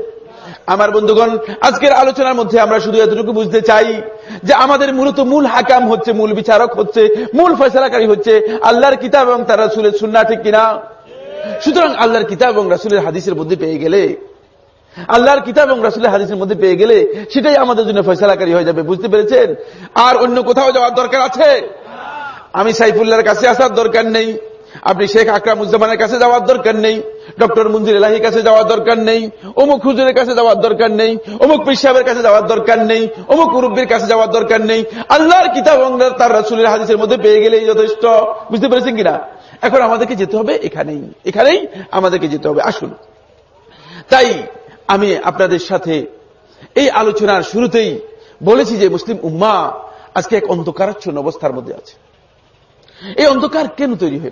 আমার বন্ধুগণ, আজকের আলোচনার মধ্যে আমরা শুধু এতটুকু বুঝতে চাই যে আমাদের মূলত মূল হাকাম হচ্ছে, মূল বিচারক হচ্ছে, মূল ফয়সলাকারী হচ্ছে আল্লাহর কিতাব এবং তার রাসুলের সুন্না ঠিক কিনা? সুতরাং আল্লাহর কিতাব এবং রাসুলের হাদিসের মধ্যে পেয়ে গেলে, আল্লাহর কিতাব এবং রাসুলের হাদিসের মধ্যে পেয়ে গেলে সেটাই আমাদের জন্য ফয়সালাকারী হয়ে যাবে, বুঝতে পেরেছেন? আর অন্য কোথাও যাওয়ার দরকার আছে? আমি সাইফুল্লাহর কাছে আসার দরকার নেই। আপনি শেখ আকরামুজ্জামানের কাছে যাওয়ার দরকার নেই, ডক্টর মঞ্জুর এলাহির কাছে যাওয়ার দরকার নেই, অমুক হুজুরের কাছে যাওয়ার দরকার নেই, অমুক পিসাবের কাছে যাওয়ার দরকার নেই, অমুক মুরব্বীর কাছে যাওয়ার দরকার নেই। আল্লাহর কিতাব তার রাসুলের হাদিসের মধ্যে পেয়ে গেলেই যথেষ্ট। বুঝতে পেরেছেন কিনা? এখন আমাদেরকে যেতে হবে এখানেই। এখানেই আমাদেরকে যেতে হবে। আসুন। তাই আমি আপনাদের সাথে এই আলোচনার শুরুতেই বলেছি যে মুসলিম উম্মা আজকে এক অন্ধকারাচ্ছন্ন অবস্থার মধ্যে আছে। এই অন্ধকার কেন তৈরি হয়ে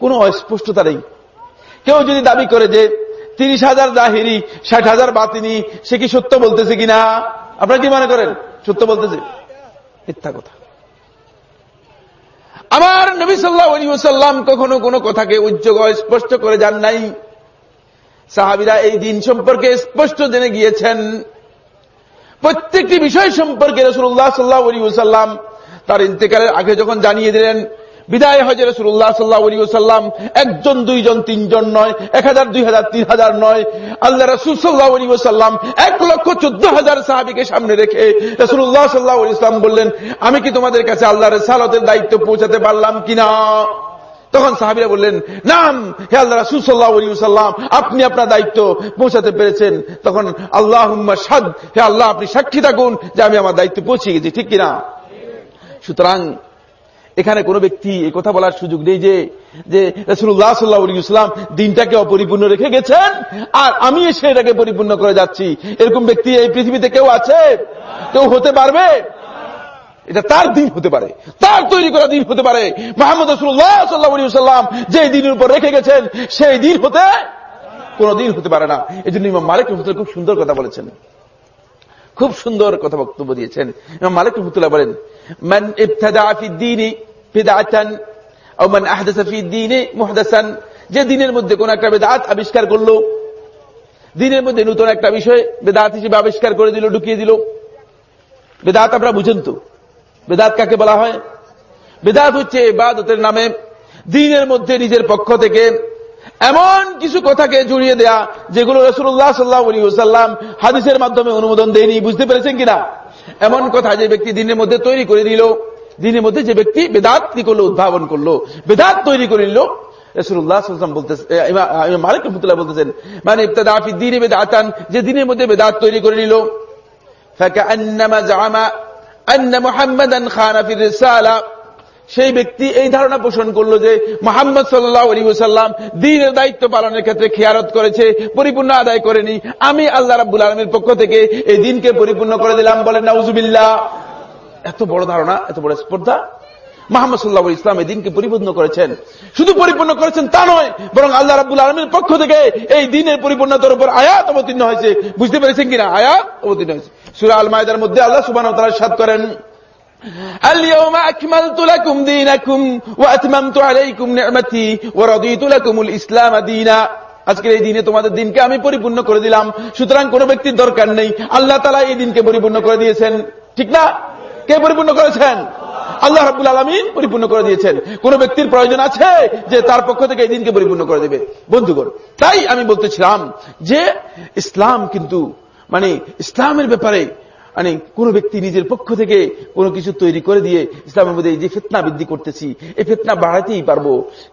কোনো অস্পষ্টতা নেই। কেউ যদি দাবি করে যে তিরিশ হাজার জাহিরি, ষাট হাজার বাতিনি, সে কি সত্য বলতেছে কিনা? আপনারা কি মনে করেন? সত্য বলতেছে? মিথ্যা কথা। আমার নবী সাল্লাহ আলী সাল্লাম কখনো কোনো কথাকে উজ্জ্বল স্পষ্ট করে যান নাই। সাহাবিরা এই দিন সম্পর্কে স্পষ্ট জেনে গিয়েছেন। প্রত্যেকটি বিষয় সম্পর্কে রসুল্লাহ সাল্লাহ আলী সাল্লাম তার ইন্তেকালের আগে যখন জানিয়ে দিলেন বিদায় হজে রসুল্লাহ সাল্লাহ আলী সাল্লাম একজন, দুইজন, তিনজন নয়, এক হাজার, দুই হাজার, তিন হাজার নয়। আল্লাহ রসুল সাল্লাহ আলী সাল্লাম এক লক্ষ চোদ্দ হাজার সাহাবিকে সামনে রেখে রসুল্লাহ সাল্লাহ ইসলাম বললেন, আমি কি তোমাদের কাছে আল্লাহ সালতের দায়িত্ব পৌঁছাতে পারলাম কিনা? তখন সাহাবিরা বললেন, নাম, হে আল্লাহ রাসুল সাল্লাহ আলী সাল্লাম আপনি আপনার দায়িত্ব পৌঁছাতে পেরেছেন। তখন আল্লাহ সাদ হে আল্লাহ, আপনি সাক্ষী থাকুন যে আমি আমার দায়িত্ব পৌঁছে গেছি, ঠিক কিনা? সুতরাং এখানে কোনো ব্যক্তি এই কথা বলার সুযোগ নেই যে যে রসুল্লাহ সাল্লাহ ইসলাম দিনটাকে অপরিপূর্ণ রেখে গেছেন, আর আমি এসে এটাকে পরিপূর্ণ করে যাচ্ছি। এরকম ব্যক্তি এই পৃথিবীতে কেউ আছে? কেউ হতে পারবে? এটা তার দিন হতে পারে। তার তৈরি করা দিন হতে পারে। মোহাম্মদ রসুল্লাহ সাল্লাহ সাল্লাম যে দিনের উপর রেখে গেছেন, সেই দিন হতে কোন দিন হতে পারে না। এই জন্য ইমাম মালিক রহমতুল্লাহ খুব সুন্দর কথা বলেছেন। খুব সুন্দর কথা বক্তব্য দিয়েছেন। ইমাম মালিক রহমতুল্লাহ বলেন বিদআতান আও মান আহদাসা ফি দ্বীনি যে দিনের মধ্যে কোন একটা বেদাত আবিষ্কার করল দিনের মধ্যে নতুন একটা বিষয় বেদাত হিসেবে আবিষ্কার করে দিল, ঢুকিয়ে দিল। বেদাত আমরা বুঝেন তো। বেদাত কাকে বলা হয়? বেদাত হচ্ছে এবাদতের নামে দিনের মধ্যে নিজের পক্ষ থেকে এমন কিছু কথাকে জড়িয়ে দেয়া, যেগুলো রসুল্লাহ সাল্লাহ আলী সাল্লাম হাদিসের মাধ্যমে অনুমোদন দেয়নি। বুঝতে পেরেছেন কিনা? এমন কথা যে ব্যক্তি দিনের মধ্যে তৈরি করে দিল দিনের মধ্যে যে ব্যক্তি বেদাত কি করল, উদ্ভাবন করল, বেদাত তৈরি করিল সেই ব্যক্তি এই ধারণা পোষণ করল যে মোহাম্মদ সাল্লাম দিনের দায়িত্ব পালনের ক্ষেত্রে খেয়ারত করেছে, পরিপূর্ণ আদায় করেনি। আমি আল্লাহ রাবুল আলমের পক্ষ থেকে এই দিনকে পরিপূর্ণ করে দিলাম বলেন নাউজুবিল্লাহ। এত বড় ধারণা এত বড় স্পর্ধা মোহাম্মদ সাল্লাহ ইসলাম এই দিনকে পরিপূর্ণ করেছেন শুধু পরিপূর্ণ করেছেন তা নয় বরং আল্লাহ রাবুল আলমের পক্ষ থেকে এই দিনের পরিপূর্ণতার উপর আয়াত অবতীর্ণ হয়েছে বুঝতে পেরেছেন কিনা আয়াত অবতীর্ণ হয়েছে সুরা আল মায়দার মধ্যে আল্লাহ সুবান তারা সাদ করেন اليوم أكملت لكم دينكم وأتممت عليكم نعمتي ورضيت لكم الإسلام دينا আজকের এই দিনে তোমাদের দিনকে আমি পরিপূর্ণ করে দিলাম সুতরাং কোন ব্যক্তির দরকার নেই আল্লাহ তালা এই দিনকে পরিপূর্ণ করে দিয়েছেন ঠিক না কে পরিপূর্ণ করেছেন? আল্লাহ রাবুল আলমিন পরিপূর্ণ করে দিয়েছেন। কোন ব্যক্তির প্রয়োজন আছে যে তার পক্ষ থেকে এই দিনকে পরিপূর্ণ করে দেবে? বন্ধুগণ, তাই আমি বলতেছিলাম যে ইসলাম কিন্তু মানে ইসলামের ব্যাপারে মানে কোন ব্যক্তি নিজের পক্ষ থেকে কোনো কিছু তৈরি করে দিয়ে ইসলামের মধ্যে যে ফেতনা বৃদ্ধি করতেছি, এই ফেতনা বাড়াইতেই পারব।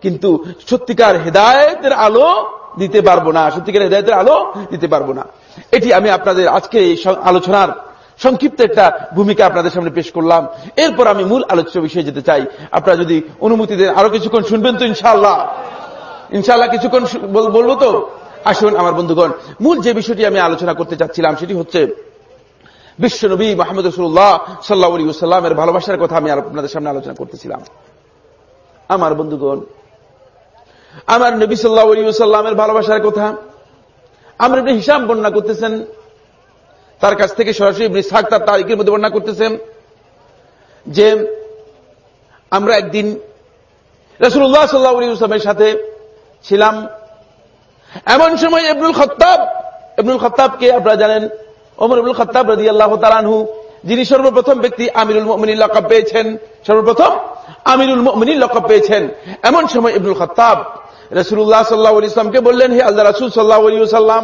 কিন্তু সত্যিকার হেদায়তের আলো দিতে পারব না, সত্যিকার হেদায়তের আলো দিতে পারব না। এটি আমি আপনাদের আজকে এই আলোচনার সংক্ষিপ্ত একটা ভূমিকা আপনাদের সামনে পেশ করলাম। এরপর আমি মূল আলোচ্য বিষয়ে যেতে চাই। আপনারা যদি অনুমতি দেন আরও কিছুক্ষণ শুনবেন তো ইনশাআল্লাহ। ইনশাআল্লাহ কিছুক্ষণ বলব তো? আসুন আমার বন্ধুগণ। মূল যে বিষয়টি আমি আলোচনা করতে চাচ্ছিলাম সেটি হচ্ছে বিশ্বনবী মাহমুদ রসুল্লাহ সাল্লাহ সাল্লামের ভালোবাসার কথা আমি আপনাদের সামনে আলোচনা করতেছিলাম। আমার বন্ধুগণ, আমার নবী সাল্লাহ সাল্লামের ভালোবাসার কথা, আমরা হিসাব বর্ণনা করতেছেন তার কাছ থেকে সরাসরি ইসাক তার তারিখের মধ্যে বর্ণনা করতেছেন যে আমরা একদিন রসুল্লাহ সাল্লাহ ইসলামের সাথে ছিলাম। এমন সময় এবনুল খত্তাব এবনুল খত্তাবকে আপনারা জানেন, ওমর আবুল খত্তাব রাজি আল্লাহ তালানহু যিনি সর্বপ্রথম ব্যক্তি আমিরুল মমিনীর লকব পেয়েছেন, সর্বপ্রথম আমিরুল মমিনীর লকব পেয়েছেন। এমন সময় ইবনুল খত্তাব রসুল্লাহ সাল্লাহ ইসলামকে বললেন, হে আল্লাহ রাসুল সাল্লাহ সাল্লাম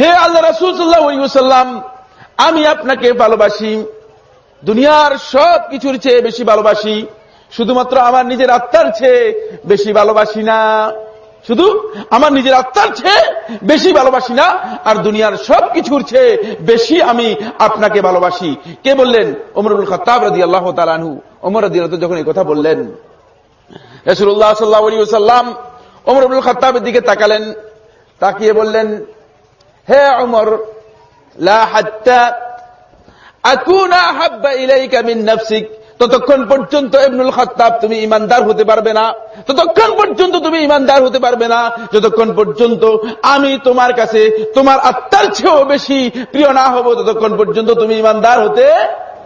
হে আল্লাহ রাসুল সাল্লাহ সাল্লাম আমি আপনাকে ভালোবাসি। দুনিয়ার সব কিছুর চেয়ে বেশি ভালোবাসি। শুধুমাত্র আমার নিজের আত্মার চেয়ে বেশি ভালোবাসি না। শুধু আমার নিজের আত্মার চেয়ে বেশি ভালোবাসি না, আর দুনিয়ার সব কিছুর চেয়ে বেশি আমি আপনাকে ভালোবাসি। কে বললেন? ওমরুল খতাব রাজি আল্লাহ তালানহু ওমর রাজি যখন এই কথা বললেন রসুল্লাহ সাল্লাহ সাল্লাম ওমরুল খতাবের দিকে তাকালেন, তাকিয়ে বললেন হে অমর ততক্ষণ পর্যন্ত ইবনুল খাত্তাব তুমি ইমানদার হতে পারবে না। ততক্ষণ পর্যন্ত তুমি ইমানদার হতে পারবে না। যতক্ষণ পর্যন্ত আমি তোমার কাছে তোমার আত্মার চেয়েও বেশি প্রিয় না হব, ততক্ষণ পর্যন্ত তুমি ইমানদার হতে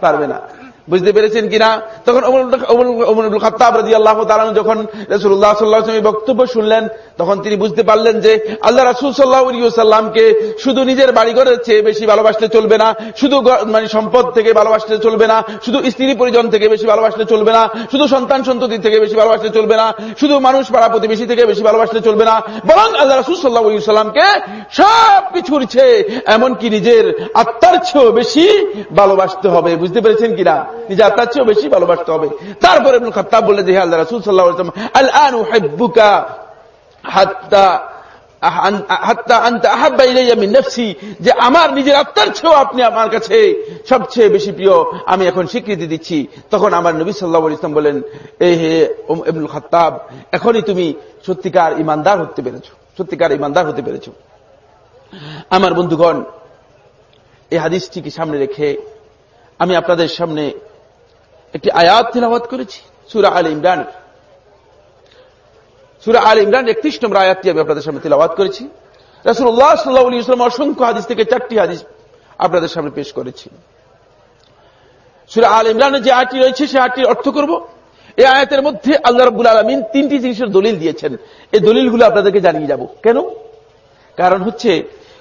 পারবে না। বুঝতে পেরেছেন কিনা? তখন যখন বক্তব্য শুনলেন, তখন তিনি বুঝতে পারলেন যে আল্লাহ রাসুল সাল্লাহ সাল্লামকে শুধু নিজের বাড়িঘরের চেয়ে বেশি ভালোবাসলে চলবে না, শুধু মানে সম্পদ থেকে ভালোবাসলে চলবে না, শুধু স্ত্রী পরিজন থেকে বেশি ভালোবাসলে চলবে না, শুধু সন্তান সন্ততি থেকে বেশি ভালোবাসলে চলবে না, শুধু মানুষ পাড়া প্রতিবেশী থেকে বেশি ভালোবাসলে চলবে না, বরং আল্লাহ রাসুল সাল্লাহ সাল্লামকে সব কিছুর চেয়ে এমনকি নিজের আত্মার চেয়েও বেশি ভালোবাসতে হবে। বুঝতে পেরেছেন কিনা? নিজে আত্মার চেয়েও বেশি ভালোবাসতে হবে। তারপরে খত্তাব বললেন যে আল্লাহ রাসুল সাল্লাহ আল আনু হাত্তা যে আমার নিজের আত্মার চেয়েও আপনি আমার কাছে সবচেয়ে বেশি প্রিয়, আমি এখন স্বীকৃতি দিচ্ছি। তখন আমার নবী সাল্লাহ ইসলাম বলেন, এ হে খাত্তাব, এখনই তুমি সত্যিকার ইমানদার হতে পেরেছ, সত্যিকার ইমানদার হতে পেরেছ। আমার বন্ধুগণ, এই হাদিসটিকে সামনে রেখে আমি আপনাদের সামনে একটি আয়াত তিলাবাত করেছি, সুরা আল ইমরান সুরা আল ইমরান একত্রিশ নম্বর আয়াতটি আমি আপনাদের সামনে তিলাবাত করেছি। রাসুল্লাহ সাল্লাহ ইসলাম অসংখ্য হাদিস থেকে চারটি হাদিস আপনাদের সামনে পেশ করেছি। সুরা আল ইমরানের যে আয়টি রয়েছে, সে আয়টির অর্থ করব, এই আয়াতের মধ্যে আল্লাহ রব্বুল আলমিন তিনটি জিনিসের দলিল দিয়েছেন। এই দলিলগুলো আপনাদেরকে জানিয়ে যাব। কেন? কারণ হচ্ছে,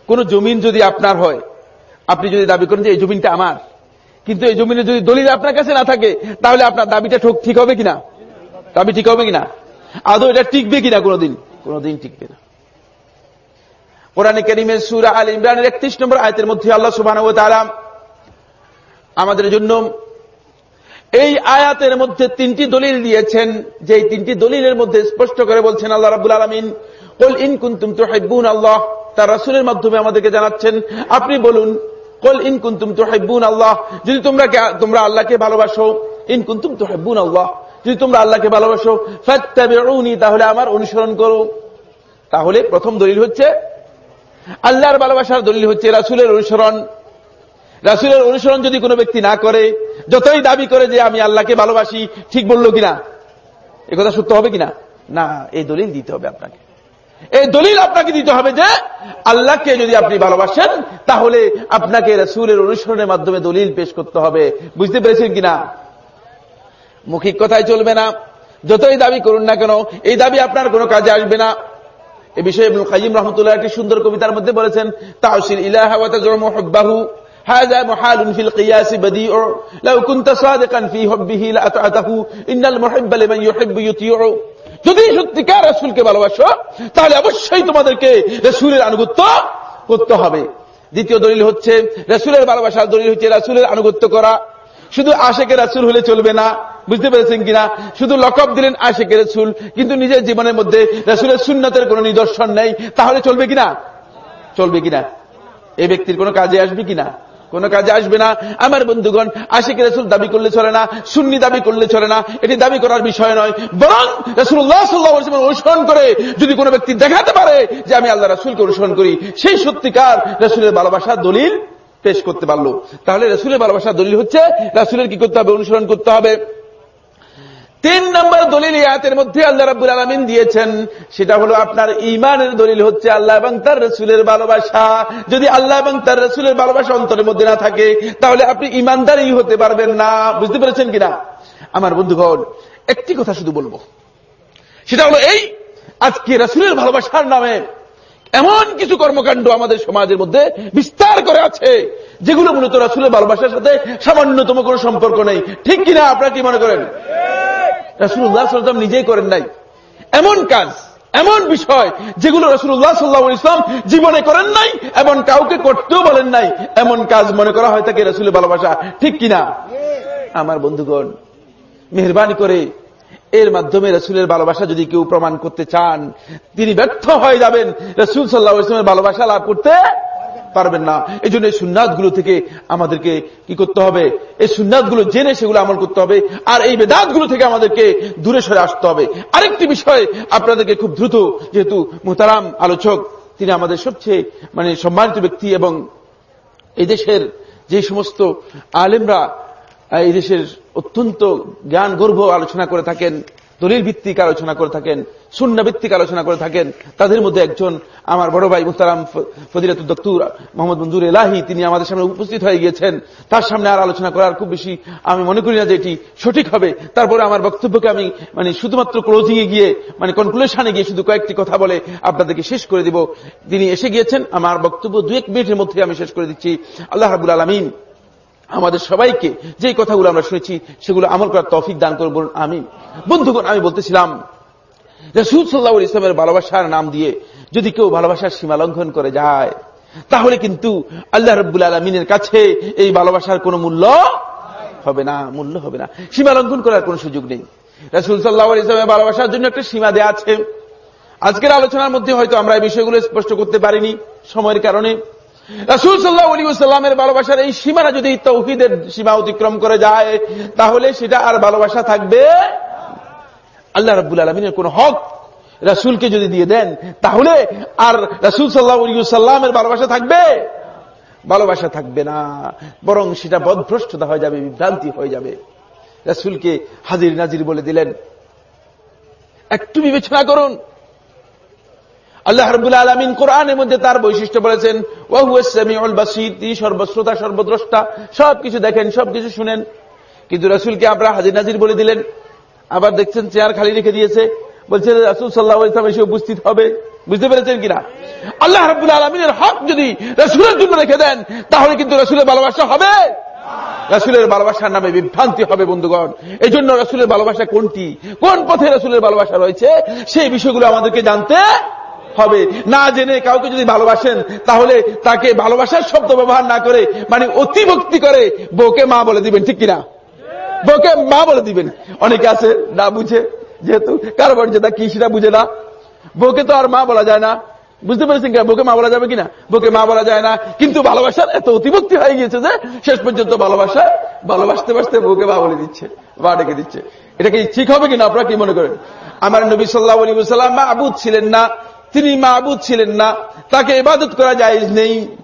কোন জমিন যদি আপনার হয়, আপনি যদি দাবি করেন যে এই জমিনটা আমার কিন্তু এই জমিনে যদি দলিল আপনার কাছে না থাকে, তাহলে আপনার দাবিটা ঠোক ঠিক হবে কিনা? দাবি ঠিক হবে কিনা? আদৌ এটা টিকবে কিনা কোনোদিন? কোনোদিন টিকবে না। কোরআনে করিমের সুরা আল ইমরানের একত্রিশ নম্বর আয়তের মধ্যে আল্লাহ সুবাহ আমাদের জন্য এই আয়াতের মধ্যে তিনটি দলিল দিয়েছেন। যে তিনটি দলিলের মধ্যে স্পষ্ট করে বলছেন আল্লাহ রাবুল আলমিন, কল ইন কুন্তুম তো হেব্বুন আল্লাহ। তার রাসুলের মাধ্যমে আমাদেরকে জানাচ্ছেন, আপনি বলুন কল ইন কুন্তুম আল্লাহ। যদি তোমরা তোমরা আল্লাহকে ভালোবাসো, ইন কুন্তুম আল্লাহ। যদি তোমরা আল্লাহকে ভালোবাসো তাহলে আমার অনুসরণ করো। তাহলে প্রথম দলিল হচ্ছে, আল্লাহর ভালোবাসার দলিল হচ্ছে রাসুলের অনুসরণ। রাসুলের অনুসরণ যদি কোনো ব্যক্তি না করে, যতই দাবি করে যে আমি আল্লাহকে ভালোবাসি, ঠিক বলল কিনা? এ কথা সত্য হবে কিনা? না, এই দলিল দিতে হবে আপনাকে। এই দলিল আপনাকে দিতে হবে যে আল্লাহকে যদি আপনি ভালোবাসেন তাহলে আপনাকে রাসুলের অনুসরণের মাধ্যমে দলিল পেশ করতে হবে বুঝতে পেরেছেন কিনা মুখিক কথায় চলবে না যতই দাবি করুন না কেন এই দাবি আপনার কোনো কাজে আসবে না এ বিষয়ে কাজিম রহমতুল্লাহ একটি সুন্দর কবিতার মধ্যে বলেছেন তাহসিল ইলাহাহু هذا محال في القياس بديع لو كنت صادقا في حبه لأطعته إن المحب لمن يحب يطيع যদি সত্যিকার রসুলকে ভালোবাসো, তাহলে অবশ্যই তোমাদেরকে রসুলের আনুগত্য করতে হবে। দ্বিতীয় দলিল হচ্ছে, রসুলের ভালোবাসার দলিল হচ্ছে রসুলের আনুগত্য করা। শুধু আশেকের রাসুল হলে চলবে না, বুঝতে পেরেছেন কিনা? শুধু লকব দিলেন আশেকের রাসুল, কিন্তু নিজের জীবনের মধ্যে রাসুলের সুন্নতের কোন নিদর্শন নেই, তাহলে চলবে কিনা? চলবে কিনা? এই ব্যক্তির কোনো কাজে আসবে কিনা? কোন কাজে আসবে না। আমার বন্ধুগণ, আশিক রসুল দাবি করলে চলে না, সুন্নি দাবি করলে চলে না। এটি দাবি করার বিষয় নয়। বরং অনুসরণ করে যদি কোনো ব্যক্তি দেখাতে পারে যে আমি আল্লাহ রসুলকে অনুসরণ করি, সেই সত্যিকার রসুলের ভালোবাসা দলিল পেশ করতে পারল। তাহলে রসুলের ভালোবাসা দলিল হচ্ছে, রসুলের কি করতে হবে? অনুসরণ করতে হবে। তিন নম্বর দলিল ইয়াতের মধ্যে আল্লাহ রাবুল আলমিন দিয়েছেন, সেটা হলো আপনার ইমানের দলিল হচ্ছে আল্লাহ এবং তার রসুলের ভালোবাসা। যদি আল্লাহ এবং তার রসুলের ভালোবাসা অন্তরের মধ্যে না থাকে, তাহলে আপনি ইমানদারই হতে পারবেন না। বুঝতে পেরেছেন কিনা? আমার বন্ধুগণ, একটি কথা শুধু বলব। সেটা হলো এই, আজকে রসুলের ভালোবাসার নামে এমন কিছু কর্মকাণ্ড আমাদের সমাজের মধ্যে বিস্তার করে আছে, যেগুলো মূলত রাসুলের ভালোবাসার সাথে সামান্যতম কোন সম্পর্ক নেই। ঠিক কিনা আপনারা কি মনে করেন? রাসুল্লাহ সাল্লাম নিজেই করেন নাই। এমন কাজ, এমন বিষয় যেগুলো রসুল্লাহ সাল্লাহ ইসলাম জীবনে করেন নাই এবং কাউকে করতেও বলেন নাই, এমন কাজ মনে করা হয় থাকে রসুলের ভালোবাসা। ঠিক কিনা? আমার বন্ধুগণ, মেহরবানি করে এর মাধ্যমে রসুলের ভালোবাসা যদি কেউ প্রমাণ করতে চান, তিনি ব্যর্থ হয়ে যাবেন। রসুল সাল্লাহ ইসলামের ভালোবাসা লাভ করতে পারবেন না। এই জন্য এই সুন্নাতগুলো থেকে আমাদেরকে কি করতে হবে? এই সুন্নাতগুলো জেনে সেগুলো আমল করতে হবে। আর এই বেদাতগুলো থেকে আমাদেরকে দূরে সরে আসতে হবে। আরেকটি বিষয় আপনাদেরকে খুব দ্রুত, যেহেতু মোতারাম আলোচক, তিনি আমাদের সবচেয়ে মানে সম্মানিত ব্যক্তি এবং এই দেশের যে সমস্ত আলেমরা, এই দেশের অত্যন্ত জ্ঞান গর্ভ আলোচনা করে থাকেন দলিল ভিত্তিক আলোচনা করে থাকেন শূন্য ভিত্তিক আলোচনা করে থাকেন। তাদের মধ্যে একজন আমার বড় ভাই মুস্তারাম ফদিরাত দত্তুর, মোহাম্মদ মঞ্জুর এলাহি, তিনি আমাদের সামনে উপস্থিত হয়ে গিয়েছেন। তার সামনে আর আলোচনা করার খুব বেশি আমি মনে করি না যে এটি সঠিক হবে। তারপরে আমার বক্তব্যকে আমি মানে শুধুমাত্র ক্লোজিং এ গিয়ে মানে কনক্লুশনে গিয়ে শুধু কয়েকটি কথা বলে আপনাদেরকে শেষ করে দিব। তিনি এসে গিয়েছেন। আমার বক্তব্য দু এক মিনিটের মধ্যে আমি শেষ করে দিচ্ছি। আল্লাহ রাবুল আলমিন আমাদের সবাইকে যে কথাগুলো আমরা শুনেছি, সেগুলো আমল করার তফিক দান করব আমি বন্ধুগণ, আমি বলতেছিলাম রসুল সাল্লাহ ইসলামের ভালোবাসার নাম দিয়ে যদি কেউ ভালোবাসার সীমা লঙ্ঘন করে যায়, তাহলে কিন্তু আল্লাহ রব্বুল আলমিনের কাছে এই ভালোবাসার কোনো মূল্য হবে না, মূল্য হবে না। সীমা লঙ্ঘন করার কোনো সুযোগ নেই। রসুল সাল্লাহ ইসলামের ভালোবাসার জন্য একটা সীমা দেওয়া আছে। আজকের আলোচনার মধ্যে হয়তো আমরা এই বিষয়গুলো স্পষ্ট করতে পারিনি সময়ের কারণে। রাসুল সাল্লাহ আলী ভালোবাসার এই সীমানা যদি তৌহিদের সীমা অতিক্রম করে যায়, তাহলে সেটা আর ভালোবাসা থাকবে আল্লাহ রব্বুল আলমিনের কোন হক রাসুলকে যদি দিয়ে দেন, তাহলে আর রাসুল সাল্লাহ সাল্লামের ভালোবাসা থাকবে? ভালোবাসা থাকবে না। বরং সেটা বদভ্রষ্টতা হয়ে যাবে, বিভ্রান্তি হয়ে যাবে। রাসুলকে হাজির নাজির বলে দিলেন, একটু বিবেচনা করুন। আল্লাহ রবুল আলমিন কোরআনের মধ্যে তার বৈশিষ্ট্য বলেছেন সর্বশ্রোতা, সর্বদ্রষ্টা, সবকিছু দেখেন, সবকিছু শুনেন। কিন্তু রসুলকে আমরা হাজির নাজির বলে দিলেন, আবার দেখছেন চেয়ার খালি রেখে দিয়েছে। বলছে রাসুল সাল্লাহ ইসলাম এসে উপস্থিত হবে। বুঝতে পেরেছেন কিনা? আল্লাহ রবুল আলমিনের হক যদি রসুলের জন্য রেখে দেন, তাহলে কিন্তু রসুলের ভালোবাসা হবে। রাসুলের ভালোবাসার নামে বিভ্রান্তি হবে, বন্ধুগণ। এই জন্য রাসুলের ভালোবাসা কোনটি? কোন পথে রাসুলের ভালোবাসা রয়েছে? সেই বিষয়গুলো আমাদেরকে জানতে হবে। না জেনে কাউকে যদি ভালোবাসেন, তাহলে তাকে ভালোবাসার শব্দ ব্যবহার না করে মানে অতিভক্তি করে বউকে মা বলে দিবেন, ঠিক কিনা? বউকে মা বলে দিবেন। অনেকে আছে, না বুঝে, যেহেতু কারও তা কি সেটা বুঝে না। বউকে তো আর মা বলা যায় না। বুঝতে পেরেছেন কিনা? বউকে মা বলা যাবে কিনা? বউকে মা বলা যায় না। কিন্তু ভালোবাসার এত অতিভক্তি হয়ে গিয়েছে যে, শেষ পর্যন্ত ভালোবাসা, ভালোবাসতে বাসতে বউকে মা বলে দিচ্ছে বা ডেকে দিচ্ছে। এটা কি ঠিক হবে কিনা? আপনারা কি মনে করেন? আমার নবী সাল্লাহ আবুদ ছিলেন না। তিনি মাহবুদ ছিলেন না। তাকে ইবাদত করা যায় নেই।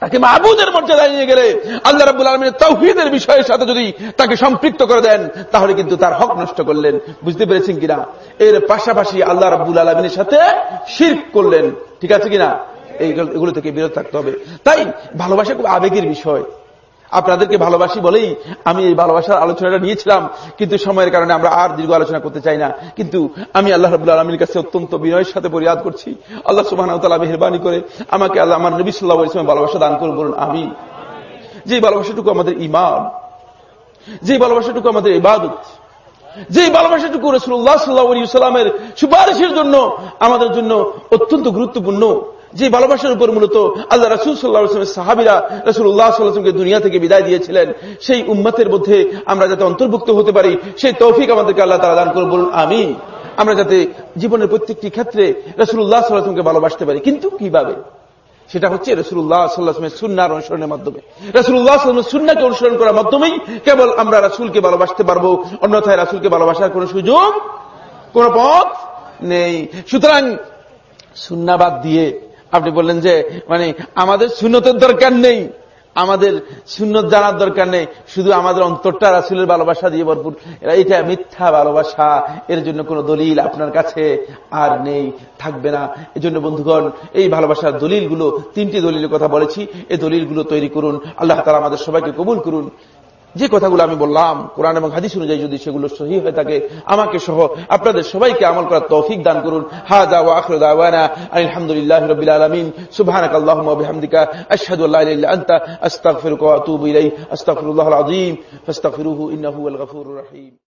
তাকে মাহবুদের মর্যাদায় নিয়ে গেলে আল্লাহ রাবুল আলমীর তৌহিদের বিষয়ের সাথে যদি তাকে সম্পৃক্ত করে দেন, তাহলে কিন্তু তার হক নষ্ট করলেন। বুঝতে পেরেছেন কিনা? এর পাশাপাশি আল্লাহ রাবুল আলমিনের সাথে শির করলেন। ঠিক আছে কিনা? এগুলো থেকে বিরত থাকতে হবে। তাই ভালোবাসা খুব আবেগের বিষয়। আপনাদেরকে ভালোবাসি বলেই আমি এই ভালোবাসার আলোচনাটা নিয়েছিলাম। কিন্তু সময়ের কারণে আমরা আর দীর্ঘ আলোচনা করতে চাই না। কিন্তু আমি আল্লাহ রবুল্লা আলমীর কাছে অত্যন্ত বিনয়ের সাথে পরিয়াদ করছি। আল্লাহ সুবাহ মেহরবানি করে আমাকে আল্লাহ, আমার নবী সাল্লাহ ইসলাম ভালোবাসা দান করুন, বলুন আমি যে ভালোবাসাটুকু আমাদের ইমান যে ভালোবাসাটুকু আমাদের ইবাদত, যে ভালোবাসাটুকু রসুল্লাহ সাল্লাহ সাল্লামের সুপারিশের জন্য আমাদের জন্য অত্যন্ত গুরুত্বপূর্ণ। যে ভালোবাসার উপর মূলত আল্লাহ রাসুল সাল্লাহামের সাহাবিরা রসুল্লাহ সাল্লাহামকে দুনিয়া থেকে বিদায় দিয়েছিলেন, সেই উম্মতের মধ্যে আমরা যাতে অন্তর্ভুক্ত হতে পারি, সেই তৌফিক আমাদেরকে আল্লাহ তারা দান করুন, বলুন আমি আমরা যাতে জীবনের প্রত্যেকটি ক্ষেত্রে রসুল্লাহ সাল্লাহামকে ভালোবাসতে পারি। কিন্তু কীভাবে? সেটা হচ্ছে রসুল্লাহ সাল্লাহামের সুন্নার অনুসরণের মাধ্যমে। রসুল্লাহ সাল্লামের সুন্নাকে অনুসরণ করার মাধ্যমেই কেবল আমরা রাসুলকে ভালোবাসতে পারব, অন্যথায় রাসুলকে ভালোবাসার কোন সুযোগ, কোন পথ নেই। সুতরাং সুন্নাবাদ দিয়ে আপনি বললেন যে মানে আমাদের শূন্যতের দরকার নেই। আমাদের সুন্নত জানার দরকার নেই। শুধু আমাদের অন্তরটা রাসুলের ভালোবাসা দিয়ে ভরপুর। এটা মিথ্যা ভালোবাসা। এর জন্য কোনো দলিল আপনার কাছে আর নেই, থাকবে না। এজন্য বন্ধুগণ, এই ভালোবাসার দলিলগুলো, তিনটি দলিলের কথা বলেছি। এই দলিলগুলো তৈরি করুন। আল্লাহ তালা আমাদের সবাইকে কবুল করুন। যে কথাগুলো আমি বললাম, কোরআন এবং হাদিস অনুযায়ী যদি সেগুলো সহি হয়ে থাকে, আমাকে সহ আপনাদের সবাইকে আমল করার তৌফিক দান করুন। হা ওয়া আখরু দাওয়ানা আলহামদুলিল্লাহি রাব্বিল আলামিন। সুবহানাক আনতা রহিম।